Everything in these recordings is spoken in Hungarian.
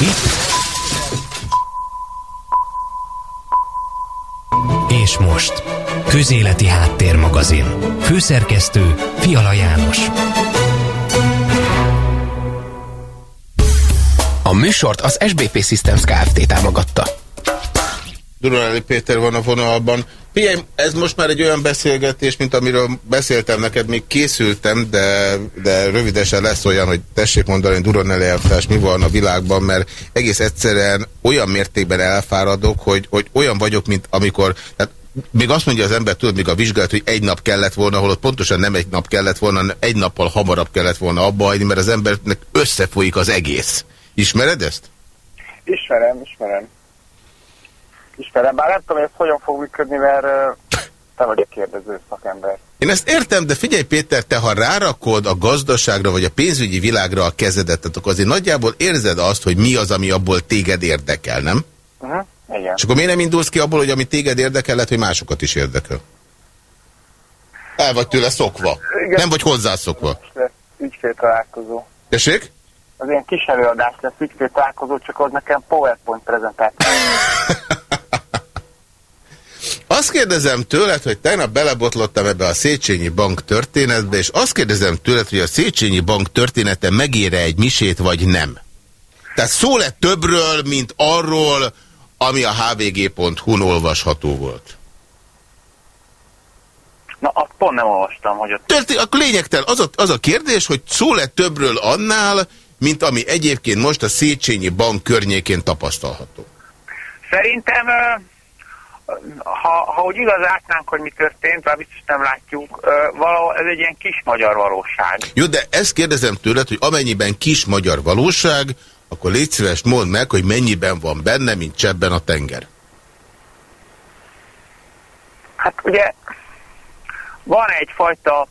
Itt. És most. Közéleti Háttérmagazin. Főszerkesztő Fiala János. A műsort az SBP Systems Kft. támogatta. Durali Péter van a vonalban. Figyelj, ez most már egy olyan beszélgetés, mint amiről beszéltem neked, még készültem, de, de rövidesen lesz olyan, hogy tessék mondani, hogy Duronelli elvtárs mi van a világban, mert egész egyszerűen olyan mértékben elfáradok, hogy, hogy olyan vagyok, mint amikor, tehát még azt mondja az ember, tudod, még a vizsgálat, hogy egy nap kellett volna, holott pontosan nem egy nap kellett volna, hanem egy nappal hamarabb kellett volna abba hagyni, mert az embernek összefolyik az egész. Ismered ezt? Ismerem, ismerem. Ismerem, bár nem tudom, hogy ez hogyan fog működni, mert te vagy a kérdező szakember. Én ezt értem, de figyelj Péter, te ha rárakod a gazdaságra vagy a pénzügyi világra a kezedet, akkor azért nagyjából érzed azt, hogy mi az, ami abból téged érdekel, nem? Uh -huh. Igen. És akkor miért nem indulsz ki abból, hogy ami téged érdekel, lehet, hogy másokat is érdekel? El vagy tőle szokva. Igen. Nem vagy hozzászokva. Ügyfél találkozó. Tessék? Az ilyen kis előadás lesz, ügyfél találkozó, csak ott nekem PowerPoint prezentáció. Azt kérdezem tőled, hogy tegnap belebotlottam ebbe a Széchenyi Bank történetbe, és azt kérdezem tőled, hogy a Széchenyi Bank története megére egy misét, vagy nem. Tehát szó lett többről, mint arról, ami a hvg.hu-n olvasható volt. Na, azt pont nem olvastam, hogy ott... Történt, akkor lényegtelen. Az a, az a kérdés, hogy szó lett többről annál, mint ami egyébként most a Széchenyi Bank környékén tapasztalható. Szerintem, ha, ha úgy igaz látnánk, hogy mi történt, már biztos nem látjuk, valahol ez egy ilyen kis magyar valóság. Jó, de ezt kérdezem tőled, hogy amennyiben kis magyar valóság, akkor légy szíves, mondd meg, hogy mennyiben van benne, mint csebben a tenger. Hát ugye van egyfajta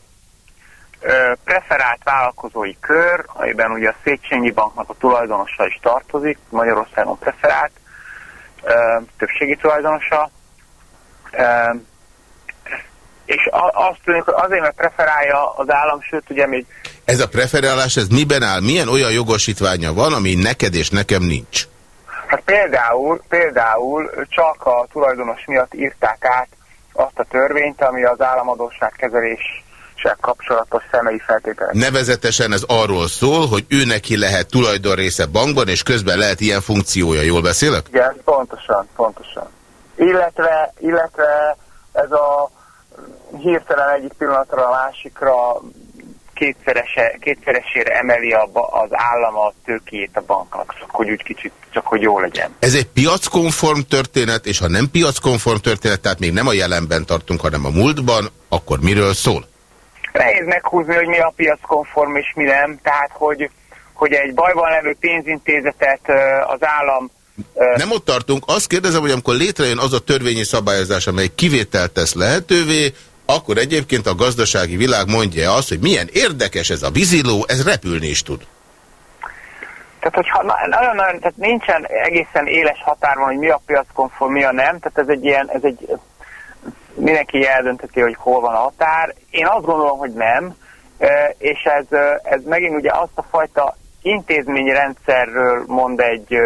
ö, preferált vállalkozói kör, amiben ugye a Széchenyi Banknak a tulajdonosa is tartozik, Magyarországon preferált, ö, többségi tulajdonosa, és azt tűnik, hogy azért, mert preferálja az állam, sőt, ugye még... Ez a preferálás, ez miben áll? Milyen olyan jogosítványa van, ami neked és nekem nincs? Hát például, például csak a tulajdonos miatt írták át azt a törvényt, ami az államadóság kezelés kapcsolatos személyi feltételek. Nevezetesen ez arról szól, hogy ő neki lehet tulajdonrésze bankban, és közben lehet ilyen funkciója. Jól beszélek? Igen, pontosan, pontosan. Illetve, illetve ez a hirtelen egyik pillanatra a másikra kétszerese, kétszeresére emeli a, az állam a tőkét a banknak, csak hogy úgy kicsit, csak hogy jó legyen. Ez egy piackonform történet, és ha nem piackonform történet, tehát még nem a jelenben tartunk, hanem a múltban, akkor miről szól? Nehéz meghúzni, hogy mi a piackonform és mi nem, tehát hogy, hogy egy bajban levő pénzintézetet az állam nem ott tartunk. Azt kérdezem, hogy amikor létrejön az a törvényi szabályozás, amely kivételt tesz lehetővé, akkor egyébként a gazdasági világ mondja azt, hogy milyen érdekes ez a víziló, ez repülni is tud. Tehát, hogyha nagyon-nagyon, tehát nincsen egészen éles határban, hogy mi a piackonform, mi a nem, tehát ez egy ilyen, ez egy, mindenki eldöntheti, hogy hol van a határ. Én azt gondolom, hogy nem, és ez, ez megint ugye azt a fajta intézményrendszerről mond egy,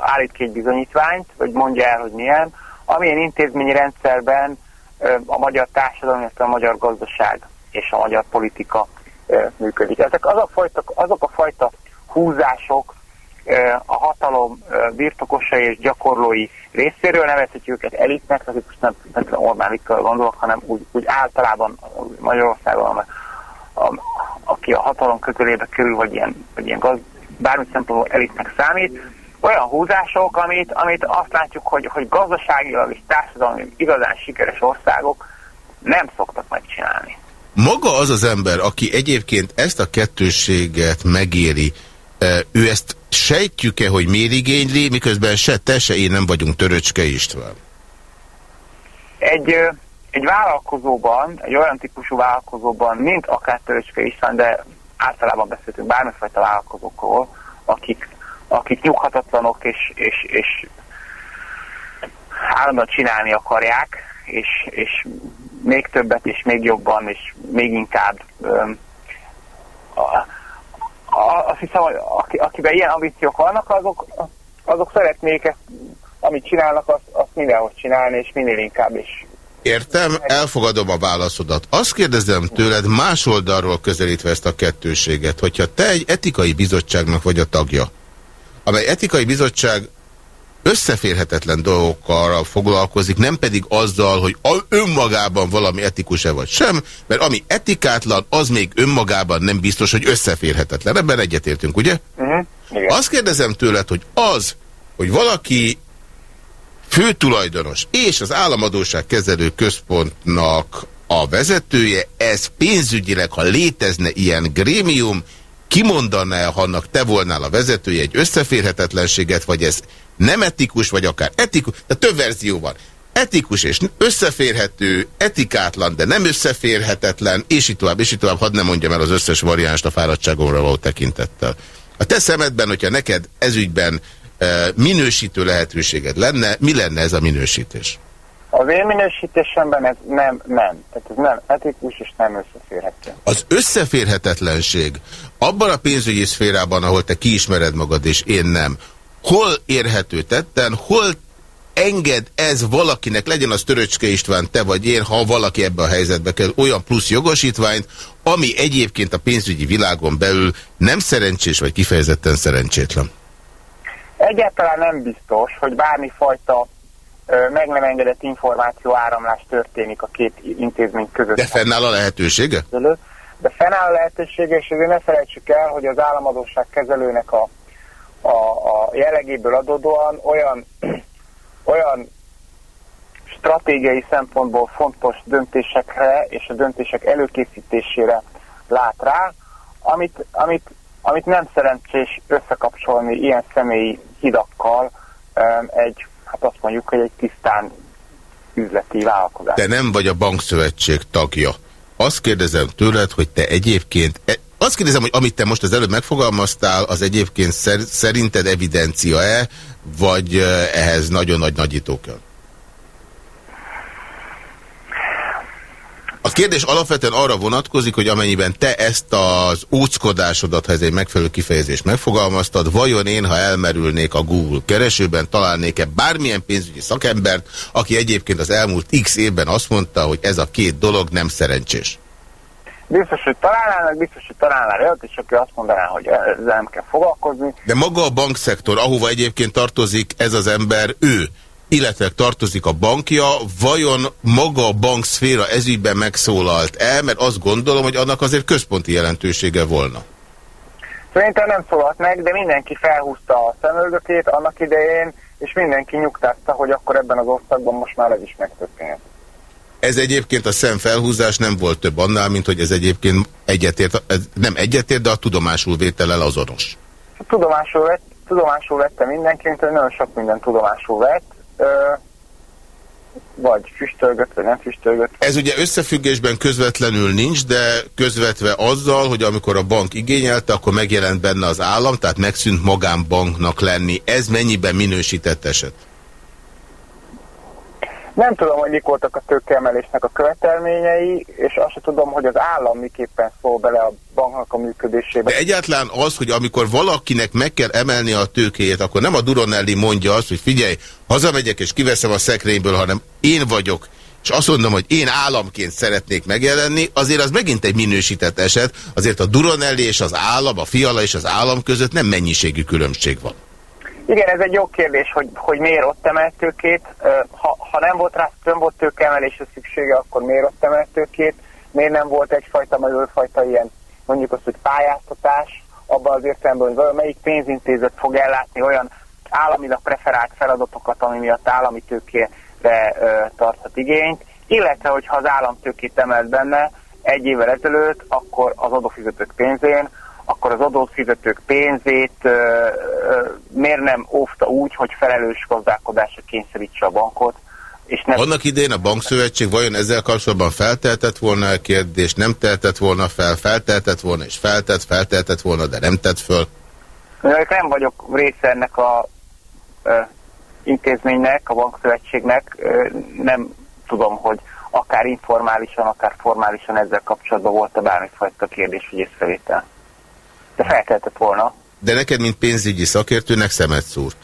állít ki egy bizonyítványt, vagy mondja el, hogy milyen, amilyen intézményrendszerben a magyar társadalom, illetve a magyar gazdaság és a magyar politika működik. Ezek az a fajta, azok a fajta húzások a hatalom birtokosai és gyakorlói részéről, nevezhetjük őket elitnek, akik most nem, nem Orbán Viktor gondolok, hanem úgy, úgy általában Magyarországon, a, aki a hatalom közelébe kerül, vagy ilyen, vagy ilyen gaz, bármi szempontból elitnek számít, olyan húzások, amit, amit azt látjuk, hogy, hogy gazdaságilag és társadalmi igazán sikeres országok nem szoktak megcsinálni. Maga az az ember, aki egyébként ezt a kettőséget megéri, ő ezt sejtjük-e, hogy miért igényli, miközben se te, se én nem vagyunk Töröcske István? Egy, egy vállalkozóban, egy olyan típusú vállalkozóban, mint akár Töröcske István, de általában beszéltünk bármifajta vállalkozókról, akik akik nyughatatlanok és, és, és állandóan csinálni akarják, és, és még többet, és még jobban, és még inkább. A, a, azt hiszem, hogy akiben ilyen ambíciók vannak, azok azok szeretnék ezt, amit csinálnak, azt, azt mindenhogy csinálni, és minél inkább is. Értem, elfogadom a válaszodat. Azt kérdezem tőled más oldalról közelítve ezt a kettőséget, hogyha te egy etikai bizottságnak vagy a tagja, amely etikai bizottság összeférhetetlen dolgokkal foglalkozik, nem pedig azzal, hogy önmagában valami etikus-e vagy sem, mert ami etikátlan, az még önmagában nem biztos, hogy összeférhetetlen. Ebben egyetértünk, ugye? Uh -huh. Igen. Azt kérdezem tőled, hogy az, hogy valaki főtulajdonos és az államadóság kezelő központnak a vezetője, ez pénzügyileg, ha létezne ilyen grémium, kimondaná, ha annak te volnál a vezetője egy összeférhetetlenséget, vagy ez nem etikus, vagy akár etikus, de több verzió van. Etikus és összeférhető, etikátlan, de nem összeférhetetlen, és így tovább, és így tovább, hadd ne mondjam el az összes variánst a fáradtságomra való tekintettel. A te szemedben, hogyha neked ezügyben minősítő lehetőséged lenne, mi lenne ez a minősítés? Az én minősítésemben ez nem, nem. Tehát ez nem etikus és nem összeférhető. Az összeférhetetlenség abban a pénzügyi szférában, ahol te kiismered magad és én nem, hol érhető tetten, hol enged ez valakinek, legyen az Töröcske István, te vagy én, ha valaki ebbe a helyzetbe kell, olyan plusz jogosítványt, ami egyébként a pénzügyi világon belül nem szerencsés, vagy kifejezetten szerencsétlen? Egyáltalán nem biztos, hogy bármifajta meg nem engedett információ áramlás történik a két intézmény között. De fennáll a lehetősége? De fennáll a lehetősége, és ezért ne felejtsük el, hogy az államadóság kezelőnek a a, a jellegéből adódóan olyan, olyan stratégiai szempontból fontos döntésekre és a döntések előkészítésére lát rá, amit, amit, amit nem szerencsés összekapcsolni ilyen személyi hidakkal egy, hát azt mondjuk, hogy egy tisztán üzleti vállalkozás. Te nem vagy a bankszövetség tagja. Azt kérdezem tőled, hogy te egyébként e- azt kérdezem, hogy amit te most az előbb megfogalmaztál, az egyébként szer szerinted evidencia-e, vagy ehhez nagyon nagy nagyító A kérdés alapvetően arra vonatkozik, hogy amennyiben te ezt az óckodásodat, ha ez egy megfelelő kifejezés megfogalmaztad, vajon én, ha elmerülnék a Google keresőben, találnék-e bármilyen pénzügyi szakembert, aki egyébként az elmúlt x évben azt mondta, hogy ez a két dolog nem szerencsés? Biztos, hogy találnának, biztos, hogy találnának olyat, és aki azt mondaná, hogy ezzel nem kell foglalkozni. De maga a bankszektor, ahova egyébként tartozik ez az ember, ő, illetve tartozik a bankja, vajon maga a bankszféra ezügyben megszólalt el, mert azt gondolom, hogy annak azért központi jelentősége volna. Szerintem nem szólalt meg, de mindenki felhúzta a szemöldökét annak idején, és mindenki nyugtázta, hogy akkor ebben az országban most már ez is megtörtént. Ez egyébként a szemfelhúzás nem volt több annál, mint hogy ez egyébként egyetért, ez nem egyetért, de a tudomásul vétellel azonos. Tudomásul, vett, tudomásul vette mindenki, mint nagyon sok minden tudomásul vett. Vagy füstölgött, vagy nem füstölgött. Ez ugye összefüggésben közvetlenül nincs, de közvetve azzal, hogy amikor a bank igényelte, akkor megjelent benne az állam, tehát megszűnt magánbanknak lenni. Ez mennyiben minősített eset? Nem tudom, hogy mik voltak a tőkeemelésnek a követelményei, és azt sem tudom, hogy az állam miképpen szól bele a banknak a működésébe. De egyáltalán az, hogy amikor valakinek meg kell emelni a tőkéjét, akkor nem a Duronelli mondja azt, hogy figyelj, hazamegyek és kiveszem a szekrényből, hanem én vagyok, és azt mondom, hogy én államként szeretnék megjelenni, azért az megint egy minősített eset, azért a Duronelli és az állam, a fiala és az állam között nem mennyiségű különbség van. Igen, ez egy jó kérdés, hogy, hogy miért ott emelt tőkét. Ha, ha nem volt rá, nem volt tőkeemelésre szüksége, akkor miért ott emelt tőkét? Miért nem volt egyfajta, fajta ilyen, mondjuk azt, hogy pályáztatás, abban az értelemben, hogy melyik pénzintézet fog ellátni olyan államilag preferált feladatokat, ami miatt állami tőkére ö, tarthat igényt, illetve hogyha az államtőkét emelt benne egy évvel ezelőtt, akkor az adófizetők pénzén, akkor az adófizetők pénzét miért nem óvta úgy, hogy felelős gazdálkodásra kényszerítse a bankot. És nem... Annak idén a bankszövetség vajon ezzel kapcsolatban felteltett volna a kérdést, nem teltett volna fel, felteltett volna és feltett, felteltett volna, de nem tett föl? Nem vagyok része ennek a ö, intézménynek, a bankszövetségnek, ö, nem tudom, hogy akár informálisan, akár formálisan ezzel kapcsolatban volt-e bármifajta kérdés vagy észrevétel de felkeltett volna. De neked, mint pénzügyi szakértőnek szemet szúrt?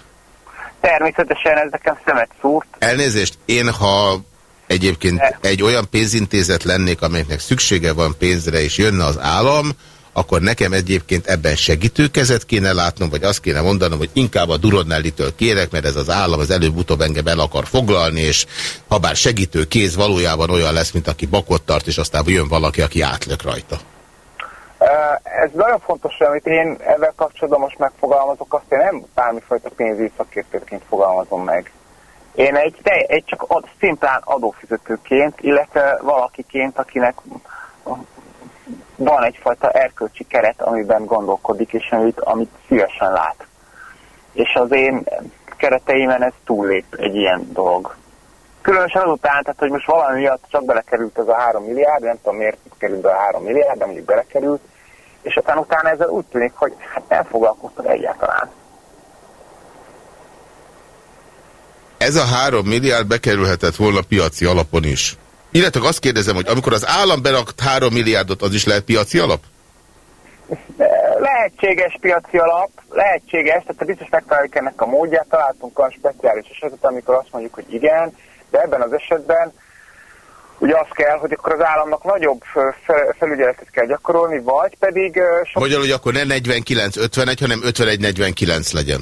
Természetesen ez nekem szemet szúrt. Elnézést, én ha egyébként egy olyan pénzintézet lennék, amelynek szüksége van pénzre, és jönne az állam, akkor nekem egyébként ebben segítőkezet kéne látnom, vagy azt kéne mondanom, hogy inkább a Durodnellitől kérek, mert ez az állam az előbb-utóbb engem el akar foglalni, és ha bár segítő kéz valójában olyan lesz, mint aki bakot tart, és aztán jön valaki, aki átlök rajta. Ez nagyon fontos, amit én ezzel kapcsolatban most megfogalmazok, azt én nem bármifajta pénzügyi szakértőként fogalmazom meg. Én egy, egy csak ad, szimplán adófizetőként, illetve valakiként, akinek van egyfajta erkölcsi keret, amiben gondolkodik, és amit, amit szívesen lát. És az én kereteimen ez túllép egy ilyen dolog. Különösen azután, tehát hogy most valami miatt csak belekerült ez a három milliárd, nem tudom miért került be a három milliárd, de mondjuk belekerült, és aztán utána ezzel úgy tűnik, hogy hát nem foglalkoztak egyáltalán. Ez a három milliárd bekerülhetett volna piaci alapon is. Illetve azt kérdezem, hogy amikor az állam berakt három milliárdot, az is lehet piaci alap? Lehetséges piaci alap, lehetséges, tehát biztos megtaláljuk ennek a módját, találtunk olyan speciális esetet, amikor azt mondjuk, hogy igen, de ebben az esetben ugye az kell, hogy akkor az államnak nagyobb felügyeletet kell gyakorolni, vagy pedig... Sok... Magyarul, hogy akkor ne 49-51, hanem 51-49 legyen.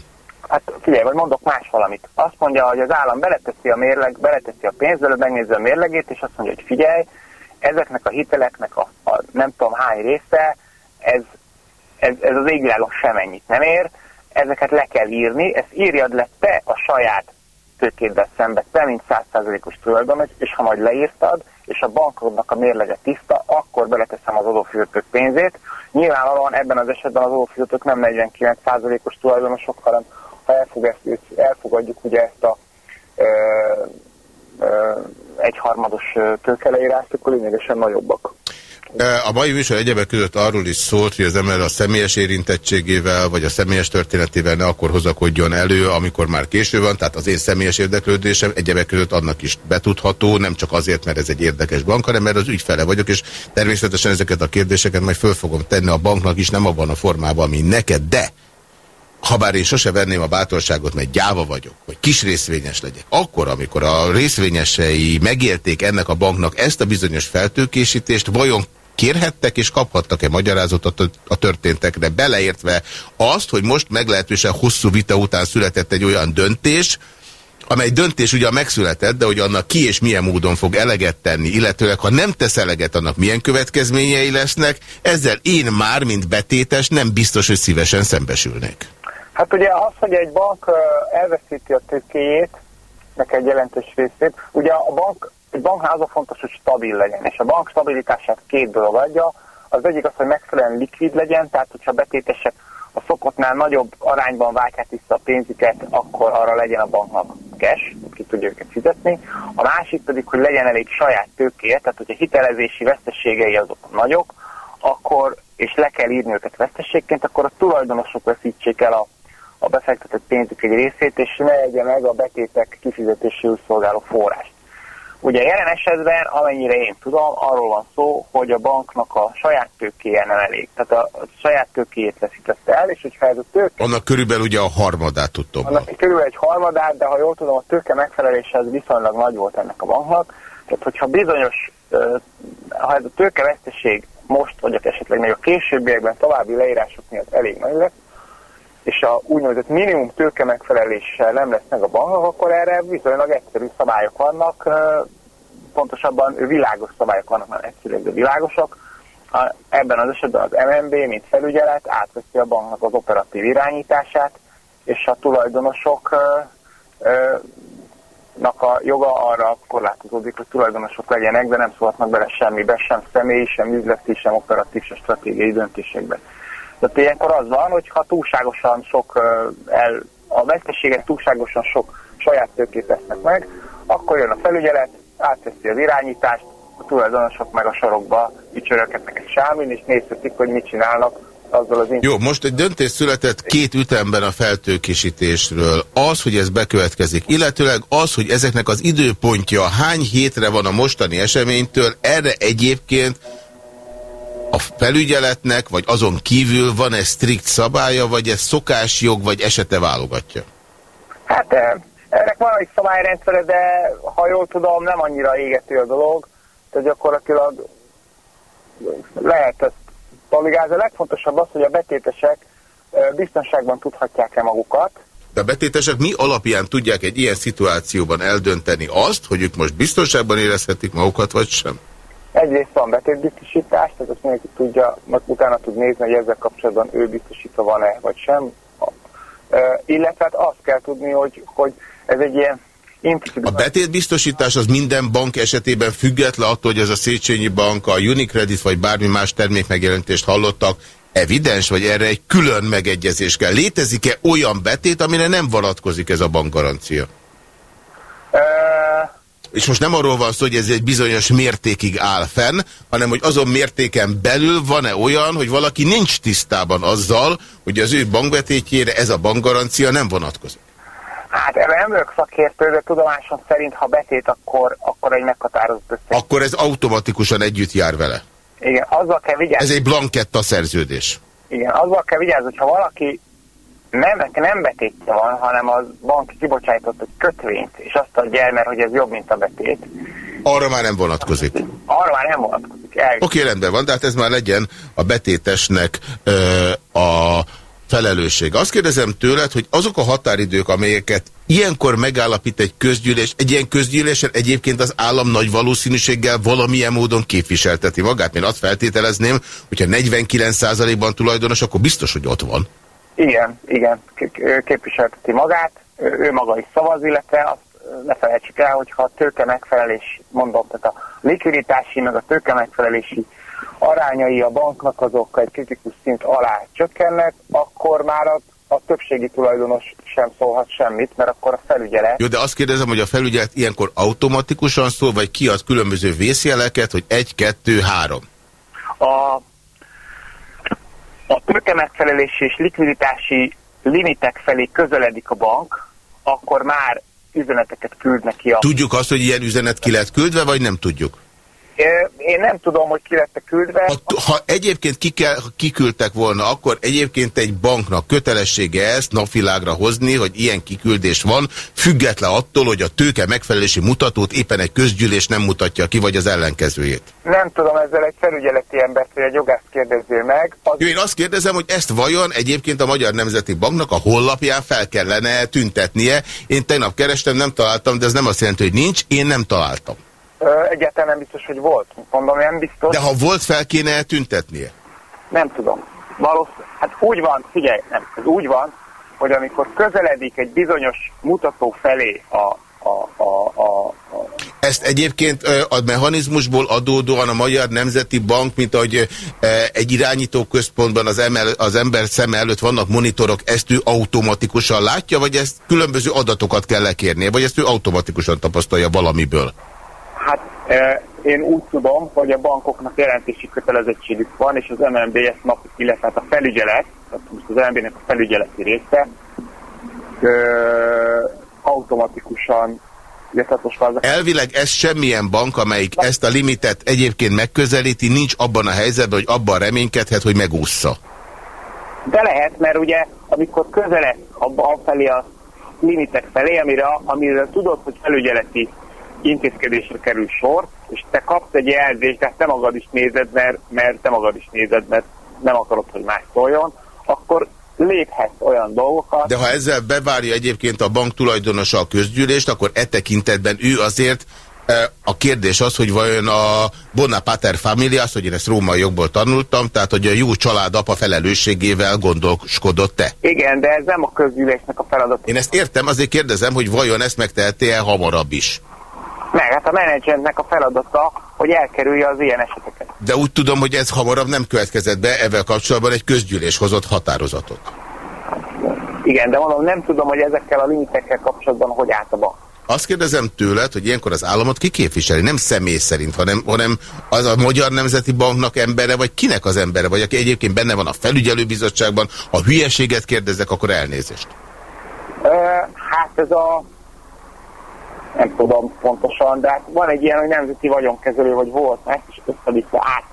Hát figyelj, vagy mondok más valamit. Azt mondja, hogy az állam beleteszi a mérleg, beleteszi a pénzt, előbb megnézi a mérlegét, és azt mondja, hogy figyelj, ezeknek a hiteleknek a, a nem tudom hány része, ez, ez, ez az égvilágon semennyit nem ér, ezeket le kell írni, ezt írjad le te a saját tőkéddel szembe, te mint százszázalékos tulajdonos, és ha majd leírtad, és a bankodnak a mérlege tiszta, akkor beleteszem az adófizetők pénzét. Nyilvánvalóan ebben az esetben az adófizetők nem 49%-os tulajdonosok, hanem ha elfog ezt, elfogadjuk ugye ezt a ö, ö, egyharmados tőkeleírást, akkor lényegesen nagyobbak. A mai műsor egyebek között arról is szólt, hogy az ember a személyes érintettségével, vagy a személyes történetével ne akkor hozakodjon elő, amikor már késő van, tehát az én személyes érdeklődésem egyebek között annak is betudható, nem csak azért, mert ez egy érdekes bank, hanem mert az ügyfele vagyok, és természetesen ezeket a kérdéseket majd föl fogom tenni a banknak is, nem abban a formában, ami neked, de habár én sose venném a bátorságot, mert gyáva vagyok, hogy kis részvényes legyek, akkor, amikor a részvényesei megélték ennek a banknak ezt a bizonyos feltőkésítést, vajon kérhettek és kaphattak-e magyarázatot a történtekre, beleértve azt, hogy most meglehetősen hosszú vita után született egy olyan döntés, amely döntés ugyan megszületett, de hogy annak ki és milyen módon fog eleget tenni, illetőleg ha nem tesz eleget, annak milyen következményei lesznek, ezzel én már, mint betétes, nem biztos, hogy szívesen szembesülnék. Hát ugye az, hogy egy bank elveszíti a tőkéjét, nek egy jelentős részét, ugye a bank, egy banknál fontos, hogy stabil legyen, és a bank stabilitását két dolog adja, az egyik az, hogy megfelelően likvid legyen, tehát hogyha betétesek a szokottnál nagyobb arányban váltják vissza a pénzüket, akkor arra legyen a banknak cash, ki tudja őket fizetni. A másik pedig, hogy legyen elég saját tőkéje, tehát hogyha hitelezési veszteségei azok nagyok, akkor, és le kell írni őket veszteségként, akkor a tulajdonosok veszítsék el a a befektetett pénzük egy részét, és ne egye meg a betétek kifizetéséül szolgáló forrást. Ugye jelen esetben, amennyire én tudom, arról van szó, hogy a banknak a saját tőkéje nem elég. Tehát a, a saját tőkéjét veszítette el, és hogyha ez a tőke... Annak körülbelül ugye a harmadát tudtom. Annak körülbelül egy harmadát, de ha jól tudom, a tőke megfelelése az viszonylag nagy volt ennek a banknak. Tehát hogyha bizonyos, ha ez a tőkeveszteség most, vagy esetleg még a későbbiekben további leírások miatt elég nagy lesz, és a úgynevezett minimum tőke megfeleléssel nem lesz meg a banknak, akkor erre viszonylag egyszerű szabályok vannak, pontosabban világos szabályok vannak, mert egyszerűek, de világosak. Ebben az esetben az MNB, mint felügyelet átveszi a banknak az operatív irányítását, és a tulajdonosoknak a joga arra korlátozódik, hogy tulajdonosok legyenek, de nem szólhatnak bele semmibe, sem személyi, sem üzleti, sem operatív, sem stratégiai döntésekbe. Tehát ilyenkor az van, hogy ha túlságosan sok el, a veszteségek túlságosan sok saját tőkét vesznek meg, akkor jön a felügyelet, átveszi az irányítást, a tulajdonosok meg a sorokba ücsörökednek egy sámin, és nézhetik, hogy mit csinálnak azzal az Jó, most egy döntés született két ütemben a feltőkésítésről. Az, hogy ez bekövetkezik, illetőleg az, hogy ezeknek az időpontja hány hétre van a mostani eseménytől, erre egyébként a felügyeletnek, vagy azon kívül van-e strikt szabálya, vagy ez szokásjog, vagy esete válogatja? Hát ennek van egy szabályrendszere, de ha jól tudom, nem annyira égető a dolog, tehát gyakorlatilag lehet ezt pavigázni. A legfontosabb az, hogy a betétesek biztonságban tudhatják-e magukat. De a betétesek mi alapján tudják egy ilyen szituációban eldönteni azt, hogy ők most biztonságban érezhetik magukat, vagy sem? Egyrészt van betétbiztosítás, tehát azt mindenki tudja, majd utána tud nézni, hogy ezzel kapcsolatban ő biztosítva van-e, vagy sem. Illetve hát azt kell tudni, hogy, hogy ez egy ilyen a betétbiztosítás az minden bank esetében független attól, hogy ez a Széchenyi Bank, a Unicredit vagy bármi más termék megjelentést hallottak, evidens, vagy erre egy külön megegyezés kell. Létezik-e olyan betét, amire nem vonatkozik ez a bankgarancia? Uh... És most nem arról van szó, hogy ez egy bizonyos mértékig áll fenn, hanem hogy azon mértéken belül van-e olyan, hogy valaki nincs tisztában azzal, hogy az ő bankbetétjére ez a bankgarancia nem vonatkozik. Hát ebben nem vagyok szakértő, de tudomásom szerint, ha betét, akkor, akkor egy meghatározott összeg. Akkor ez automatikusan együtt jár vele? Igen, azzal kell vigyázni. Ez egy blanketta szerződés. Igen, azzal kell vigyázni, hogyha valaki nem, nem betétje van, hanem az bank kibocsájtott egy kötvényt, és azt adja el, mert hogy ez jobb, mint a betét. Arra már nem vonatkozik. Arra már nem vonatkozik. Oké, okay, rendben van, de hát ez már legyen a betétesnek ö, a felelősség. Azt kérdezem tőled, hogy azok a határidők, amelyeket ilyenkor megállapít egy közgyűlés, egy ilyen közgyűlésen egyébként az állam nagy valószínűséggel valamilyen módon képviselteti magát. Én azt feltételezném, hogyha 49%-ban tulajdonos, akkor biztos, hogy ott van. Igen, igen, képviselteti magát, ő maga is szavaz, illetve azt ne felejtsük el, hogyha a tőke megfelelés, mondom, tehát a likviditási, meg a tőke megfelelési arányai a banknak azok egy kritikus szint alá csökkennek, akkor már a, a többségi tulajdonos sem szólhat semmit, mert akkor a felügyelet... Jó, de azt kérdezem, hogy a felügyelet ilyenkor automatikusan szól, vagy ki az különböző vészjeleket, hogy egy, kettő, három? A, a tőke megfelelési és likviditási limitek felé közeledik a bank, akkor már üzeneteket küldnek ki a... Tudjuk azt, hogy ilyen üzenet ki lett küldve, vagy nem tudjuk? Én nem tudom, hogy ki lett küldve. Ha, ha egyébként ki kell, kiküldtek volna, akkor egyébként egy banknak kötelessége ezt napvilágra hozni, hogy ilyen kiküldés van, független attól, hogy a tőke megfelelési mutatót éppen egy közgyűlés nem mutatja ki, vagy az ellenkezőjét. Nem tudom, ezzel egy felügyeleti embert, vagy egy jogást kérdező meg. Az... Jó, én azt kérdezem, hogy ezt vajon egyébként a Magyar Nemzeti Banknak a hollapján fel kellene tüntetnie. Én tegnap kerestem, nem találtam, de ez nem azt jelenti, hogy nincs, én nem találtam. Egyáltalán nem biztos, hogy volt. Mondom, nem biztos. De ha volt, fel kéne tüntetnie? Nem tudom. Valószínűleg, hát úgy van, figyelj, nem, ez úgy van, hogy amikor közeledik egy bizonyos mutató felé a, a, a, a, a ezt egyébként a mechanizmusból adódóan a Magyar Nemzeti Bank, mint ahogy egy irányító központban az, emel, az ember szeme előtt vannak monitorok, ezt ő automatikusan látja, vagy ezt különböző adatokat kell lekérnie, vagy ezt ő automatikusan tapasztalja valamiből? Hát e, én úgy tudom, hogy a bankoknak jelentési kötelezettségük van, és az MNB ezt nap, illetve hát a felügyelet, tehát most az MNB-nek a felügyeleti része, e, automatikusan Elvileg ez semmilyen bank, amelyik ezt a limitet egyébként megközelíti, nincs abban a helyzetben, hogy abban reménykedhet, hogy megúszza. De lehet, mert ugye amikor közeled a felé a limitek felé, amire, amire tudod, hogy felügyeleti intézkedésre kerül sor, és te kapsz egy jelzést, de te magad is nézed, mert, mert te magad is nézed, mert nem akarod, hogy más szóljon, akkor léphet olyan dolgokat. De ha ezzel bevárja egyébként a bank tulajdonosa a közgyűlést, akkor e tekintetben ő azért e, a kérdés az, hogy vajon a Bonapater Familia, azt, hogy én ezt római jogból tanultam, tehát hogy a jó család apa felelősségével gondoskodott-e? Igen, de ez nem a közgyűlésnek a feladat. Én ezt értem, azért kérdezem, hogy vajon ezt megtehette-e hamarabb is? Meg, hát a menedzsernek a feladata, hogy elkerülje az ilyen eseteket. De úgy tudom, hogy ez hamarabb nem következett be, ezzel kapcsolatban egy közgyűlés hozott határozatot. Igen, de mondom, nem tudom, hogy ezekkel a limitekkel kapcsolatban hogy állt a bank. Azt kérdezem tőled, hogy ilyenkor az államot ki képviseli, nem személy szerint, hanem, hanem az a Magyar Nemzeti Banknak embere, vagy kinek az embere, vagy aki egyébként benne van a felügyelőbizottságban, ha hülyeséget kérdezek, akkor elnézést. hát ez a nem tudom pontosan, de hát van egy ilyen, hogy nemzeti vagyonkezelő, vagy volt, ezt is össze át,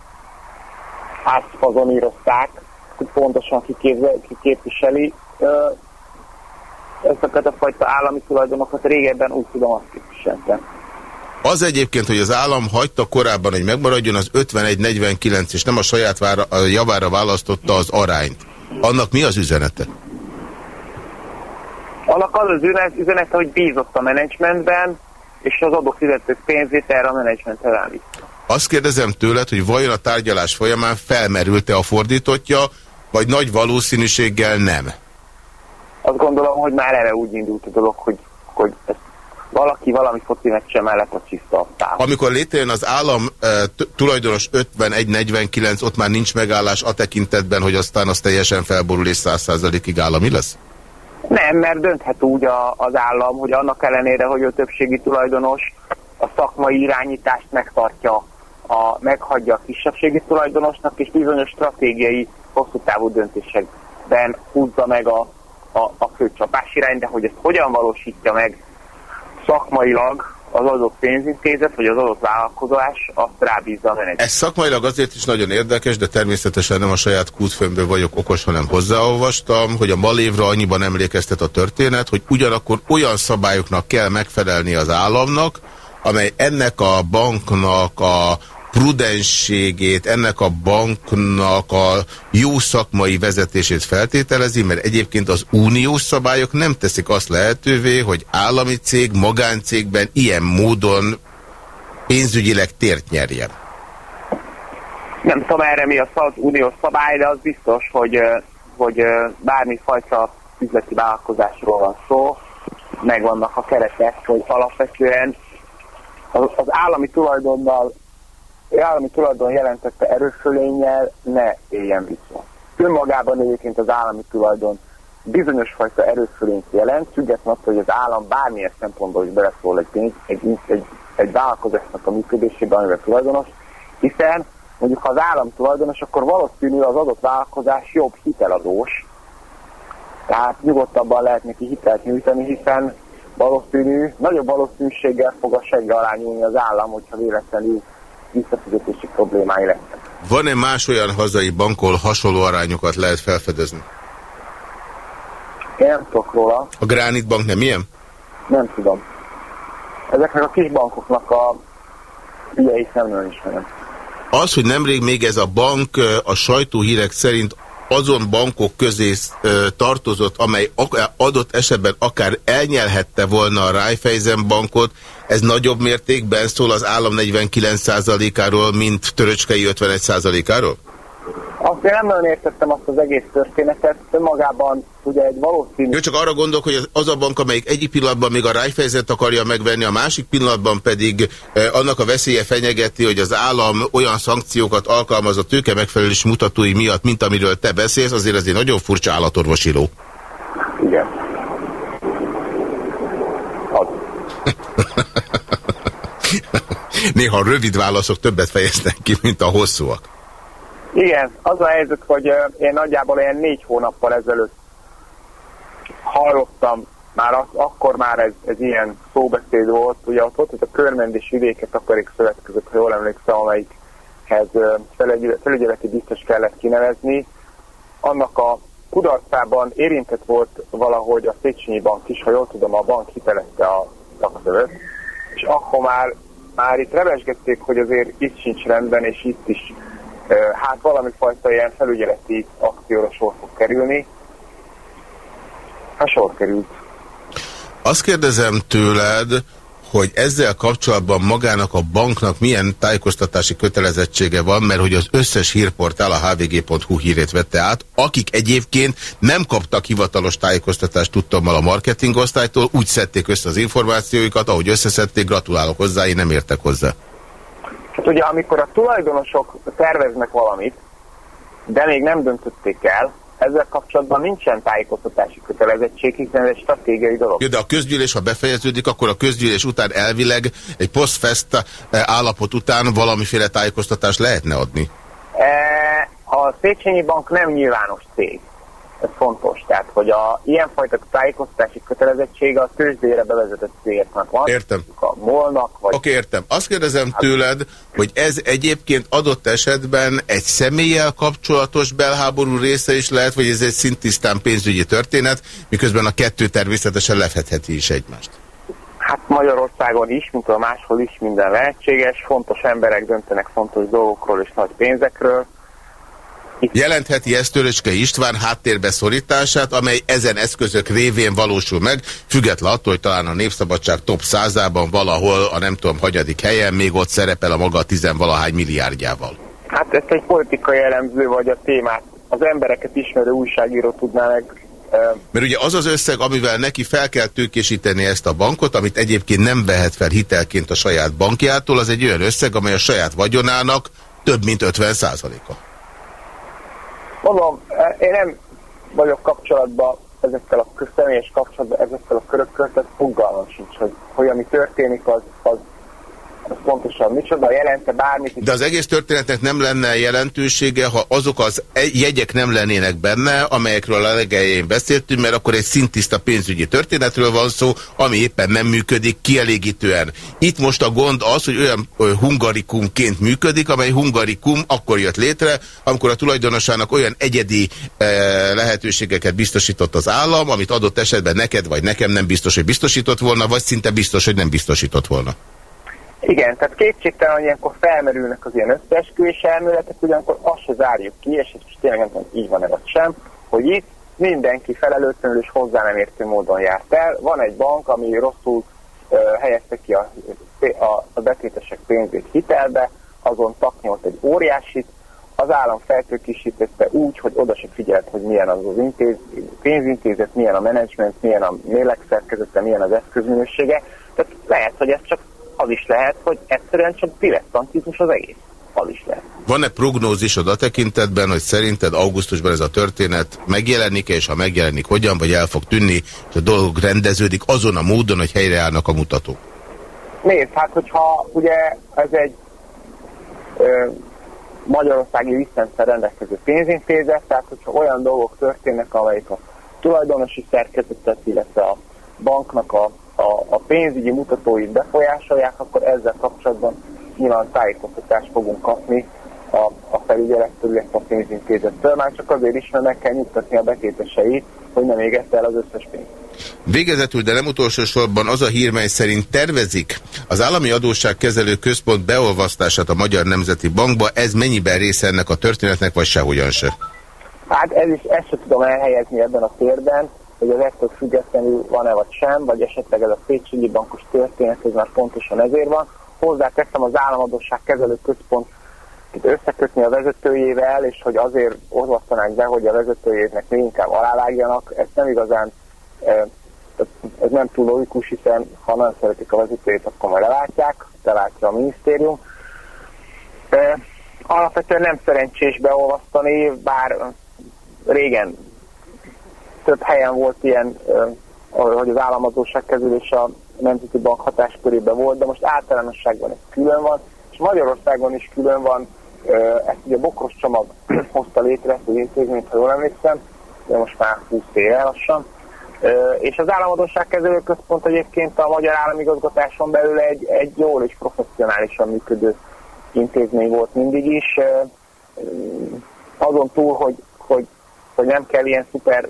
átfazonírozták, hogy pontosan ki, képzel, ki képviseli. ezeket a fajta állami tulajdonokat régebben úgy tudom azt képviselte. Az egyébként, hogy az állam hagyta korábban, hogy megmaradjon az 51-49, és nem a saját vára, a javára választotta az arányt. Annak mi az üzenete? Annak az az üzenete, hogy bízott a menedzsmentben, és az adófizetők pénzét erre a menedzsment elállít. Azt kérdezem tőled, hogy vajon a tárgyalás folyamán felmerült-e a fordítottja, vagy nagy valószínűséggel nem? Azt gondolom, hogy már erre úgy indult a dolog, hogy, hogy ezt valaki valami foci meccse mellett a csiszta Amikor létrejön az állam e, tulajdonos 51-49, ott már nincs megállás a tekintetben, hogy aztán az teljesen felborul és 100%-ig állami lesz? Nem, mert dönthet úgy a, az állam, hogy annak ellenére, hogy ő többségi tulajdonos, a szakmai irányítást megtartja, a, meghagyja a kisebbségi tulajdonosnak, és bizonyos stratégiai, hosszú távú döntésekben húzza meg a, a, a fő csapás irány, de hogy ezt hogyan valósítja meg szakmailag az adott pénzintézet, vagy az adott vállalkozás, azt rábízza a menedzser. Ez szakmailag azért is nagyon érdekes, de természetesen nem a saját kútfőmből vagyok okos, hanem hozzáolvastam, hogy a malévra annyiban emlékeztet a történet, hogy ugyanakkor olyan szabályoknak kell megfelelni az államnak, amely ennek a banknak a prudensségét, ennek a banknak a jó szakmai vezetését feltételezi, mert egyébként az uniós szabályok nem teszik azt lehetővé, hogy állami cég magáncégben ilyen módon pénzügyileg tért nyerjen. Nem tudom erre mi az uniós szabály, de az biztos, hogy, hogy bármifajta üzleti vállalkozásról van szó, megvannak a keretek, hogy alapvetően az állami tulajdonnal állami tulajdon jelentette erőfölénnyel ne éljen vissza. Önmagában egyébként az állami tulajdon bizonyos fajta erőfölényt jelent, függetlenül hogy az állam bármilyen szempontból is beleszól egy, pénz, egy, egy, egy vállalkozásnak a működésébe, amivel tulajdonos, hiszen mondjuk ha az állam tulajdonos, akkor valószínű az adott vállalkozás jobb hiteladós, tehát nyugodtabban lehet neki hitelt nyújtani, hiszen valószínű, nagyobb valószínűséggel fog a segge alá nyúlni az állam, hogyha véletlenül visszafizetési problémái lesznek. Van-e más olyan hazai bankol hasonló arányokat lehet felfedezni? Nem tudok róla. A Granit Bank nem ilyen? Nem tudom. Ezeknek a kis bankoknak a ügyei szemről ismerem. Az, hogy nemrég még ez a bank a sajtóhírek szerint azon bankok közé tartozott, amely adott esetben akár elnyelhette volna a Raiffeisen bankot, ez nagyobb mértékben szól az állam 49%-áról, mint Töröcskei 51%-áról? Azt én nem nagyon értettem azt az egész történetet, önmagában ugye egy valószínű... Jó, csak arra gondolok, hogy az a bank, amelyik egyik pillanatban még a Raiffeisen akarja megvenni, a másik pillanatban pedig eh, annak a veszélye fenyegeti, hogy az állam olyan szankciókat alkalmaz a tőke megfelelés mutatói miatt, mint amiről te beszélsz, azért ez egy nagyon furcsa állatorvosiló. Igen. Az. Néha a rövid válaszok többet fejeznek ki, mint a hosszúak. Igen, az a helyzet, hogy én nagyjából ilyen négy hónappal ezelőtt hallottam, már az, akkor már ez, ez ilyen szóbeszéd volt, ugye ott volt, hogy a körmendés vidéket akarik szövetkezők, ha jól emlékszem, amelyikhez felügyeleti biztos kellett kinevezni. Annak a kudarcában érintett volt valahogy a Széchenyi Bank is, ha jól tudom, a bank hitelezte a szakszövet, és akkor már, már itt revesgették, hogy azért itt sincs rendben, és itt is hát valami fajta ilyen felügyeleti akcióra sor fog kerülni. Hát sor került. Azt kérdezem tőled, hogy ezzel kapcsolatban magának a banknak milyen tájékoztatási kötelezettsége van, mert hogy az összes hírportál a hvg.hu hírét vette át, akik egyébként nem kaptak hivatalos tájékoztatást tudtommal a marketingosztálytól, úgy szedték össze az információikat, ahogy összeszedték, gratulálok hozzá, én nem értek hozzá. Hát ugye amikor a tulajdonosok terveznek valamit, de még nem döntötték el, ezzel kapcsolatban nincsen tájékoztatási kötelezettség, hiszen ez egy stratégiai dolog. Jó, de a közgyűlés, ha befejeződik, akkor a közgyűlés után elvileg egy postfest eh, állapot után valamiféle tájékoztatást lehetne adni? E, a Széchenyi Bank nem nyilvános cég. Ez fontos. Tehát, hogy a ilyenfajta tájékoztatási kötelezettség a tőzsdére bevezetett cégeknek van. Értem. A molnak, vagy... Oké, értem. Azt kérdezem tőled, hogy ez egyébként adott esetben egy személlyel kapcsolatos belháború része is lehet, vagy ez egy szintisztán pénzügyi történet, miközben a kettő természetesen lefedheti is egymást. Hát Magyarországon is, mint a máshol is minden lehetséges. Fontos emberek döntenek fontos dolgokról és nagy pénzekről. Jelentheti ezt Töröcske István háttérbe szorítását, amely ezen eszközök révén valósul meg, független attól, hogy talán a Népszabadság top százában valahol a nem tudom, hagyadik helyen még ott szerepel a maga tizenvalahány milliárdjával. Hát ezt egy politikai elemző vagy a témát az embereket ismerő újságíró tudná meg mert ugye az az összeg, amivel neki fel kell tőkésíteni ezt a bankot, amit egyébként nem vehet fel hitelként a saját bankjától, az egy olyan összeg, amely a saját vagyonának több mint 50 százaléka. Mondom, én nem vagyok kapcsolatban ezekkel a személyes kapcsolatban, ezekkel a körökkel, tehát fogalmam sincs, hogy, hogy ami történik, az, az pontosan micsoda, jelente bármit. De az egész történetnek nem lenne jelentősége, ha azok az e- jegyek nem lennének benne, amelyekről a legelején beszéltünk, mert akkor egy szintiszta pénzügyi történetről van szó, ami éppen nem működik kielégítően. Itt most a gond az, hogy olyan hungarikumként működik, amely hungarikum akkor jött létre, amikor a tulajdonosának olyan egyedi e, lehetőségeket biztosított az állam, amit adott esetben neked vagy nekem nem biztos, hogy biztosított volna, vagy szinte biztos, hogy nem biztosított volna. Igen, tehát kétségtelen, hogy ilyenkor felmerülnek az ilyen összeesküvés elméletek, ugyanakkor azt se zárjuk ki, és ez tényleg nem így van-e vagy sem, hogy itt mindenki felelőtlenül és hozzá nem értő módon járt el. Van egy bank, ami rosszul uh, helyezte ki a, a, a betétesek pénzét hitelbe, azon taknyolt egy óriásit, az állam feltőkisítette úgy, hogy oda se figyelt, hogy milyen az az intéz, pénzintézet, milyen a menedzsment, milyen a mérlegszerkezete, milyen az eszközminősége. Tehát lehet, hogy ez csak az is lehet, hogy egyszerűen csak dilettantizmus az egész. Az is lehet. Van-e prognózisod a tekintetben, hogy szerinted augusztusban ez a történet megjelenik, és ha megjelenik, hogyan, vagy el fog tűnni, és a dolog rendeződik azon a módon, hogy helyreállnak a mutatók? Nézd, hát hogyha ugye ez egy ö, magyarországi licenszer rendelkező pénzintézet, tehát hogyha olyan dolgok történnek, amelyik a tulajdonosi szerkezetet, illetve a banknak a a, a pénzügyi mutatóit befolyásolják, akkor ezzel kapcsolatban nyilván tájékoztatást fogunk kapni a, a felügyelettől, illetve a pénzintézettől, már csak azért is, mert meg kell nyugtatni a betéteseit, hogy nem égette el az összes pénzt. Végezetül, de nem utolsó sorban az a hírmely szerint tervezik az állami adósságkezelő központ beolvasztását a Magyar Nemzeti Bankba. Ez mennyiben része ennek a történetnek, vagy sehogyan se? Hát ez is, ezt sem tudom elhelyezni ebben a térben hogy az ettől függetlenül van-e vagy sem, vagy esetleg ez a Pécsi bankos történet, ez már pontosan ezért van. Hozzáteszem az államadóság kezelő központ összekötni a vezetőjével, és hogy azért olvasztanák be, hogy a vezetőjének még inkább alávágjanak, ez nem igazán, ez nem túl logikus, hiszen ha nagyon szeretik a vezetőjét, akkor majd leváltják, leváltja a minisztérium. Alapvetően nem szerencsés beolvasztani, bár régen több helyen volt ilyen, hogy az államadóság kezelés a Nemzeti Bank hatáskörében volt, de most általánosságban ez külön van, és Magyarországon is külön van, ezt ugye Bokros csomag hozta létre ezt az intézményt, ha jól emlékszem, de most már 20 éve lassan. És az kezelő központ egyébként a magyar államigazgatáson belül egy, egy jól és professzionálisan működő intézmény volt mindig is. Azon túl, hogy, hogy, hogy nem kell ilyen szuper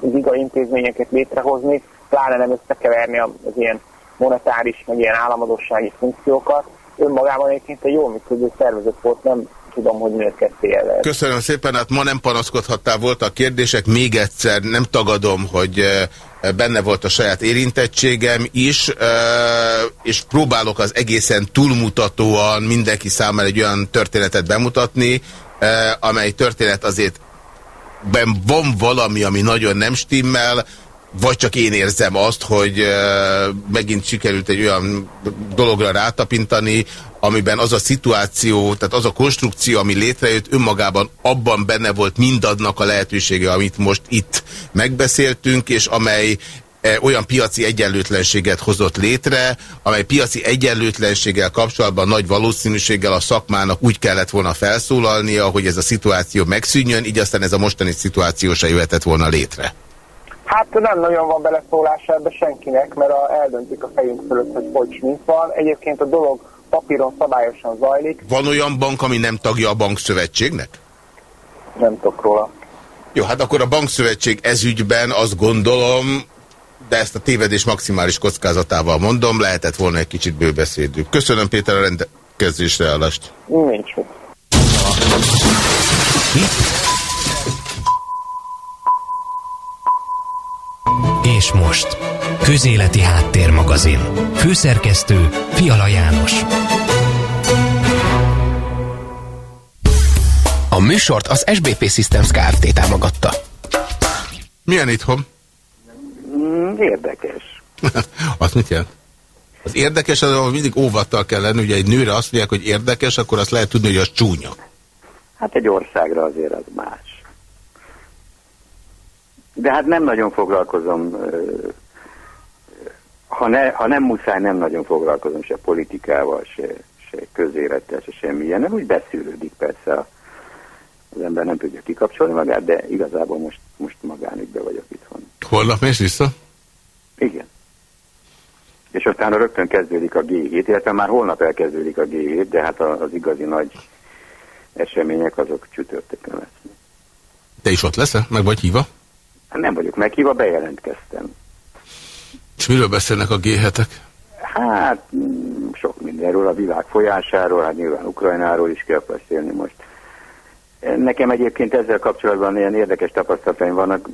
giga intézményeket létrehozni, pláne nem összekeverni az ilyen monetáris, meg ilyen államadossági funkciókat. Önmagában egyébként egy jól működő szervezet volt, nem tudom, hogy miért ketté el. Köszönöm szépen, hát ma nem panaszkodhattál, voltak kérdések, még egyszer nem tagadom, hogy benne volt a saját érintettségem is, és próbálok az egészen túlmutatóan mindenki számára egy olyan történetet bemutatni, amely történet azért ben van valami, ami nagyon nem stimmel, vagy csak én érzem azt, hogy megint sikerült egy olyan dologra rátapintani, amiben az a szituáció, tehát az a konstrukció, ami létrejött, önmagában abban benne volt mindadnak a lehetősége, amit most itt megbeszéltünk, és amely olyan piaci egyenlőtlenséget hozott létre, amely piaci egyenlőtlenséggel kapcsolatban nagy valószínűséggel a szakmának úgy kellett volna felszólalnia, hogy ez a szituáció megszűnjön, így aztán ez a mostani szituáció se jöhetett volna létre. Hát nem nagyon van beleszólása ebbe senkinek, mert a, eldöntik a fejünk fölött, hogy hogy mint van. Egyébként a dolog papíron szabályosan zajlik. Van olyan bank, ami nem tagja a bankszövetségnek? Nem tudok róla. Jó, hát akkor a bankszövetség ezügyben azt gondolom, de ezt a tévedés maximális kockázatával mondom, lehetett volna egy kicsit bőbeszédük. Köszönöm Péter a rendelkezésre állást. Nincs mit. És most, Közéleti Háttérmagazin. Főszerkesztő Fiala János. A műsort az SBP Systems Kft. támogatta. Milyen itthon? Érdekes. azt mit jelent? Az érdekes, az, ahol mindig óvattal kell lenni, ugye egy nőre azt mondják, hogy érdekes, akkor azt lehet tudni, hogy az csúnya. Hát egy országra azért az más. De hát nem nagyon foglalkozom, ha, ne, ha nem muszáj, nem nagyon foglalkozom se politikával, se, se közélettel, se semmilyen. Nem úgy beszűrődik persze, az ember nem tudja kikapcsolni magát, de igazából most, most magánügybe vagyok itthon. Holnap mész vissza? Igen. És aztán rögtön kezdődik a G7, illetve már holnap elkezdődik a G7, de hát az igazi nagy események azok csütörtökön lesznek. Te is ott leszel? Meg vagy híva? Hát nem vagyok meghívva, bejelentkeztem. És miről beszélnek a g Hát sok mindenről, a világ folyásáról, hát nyilván Ukrajnáról is kell beszélni most. Nekem egyébként ezzel kapcsolatban ilyen érdekes tapasztalataim vannak.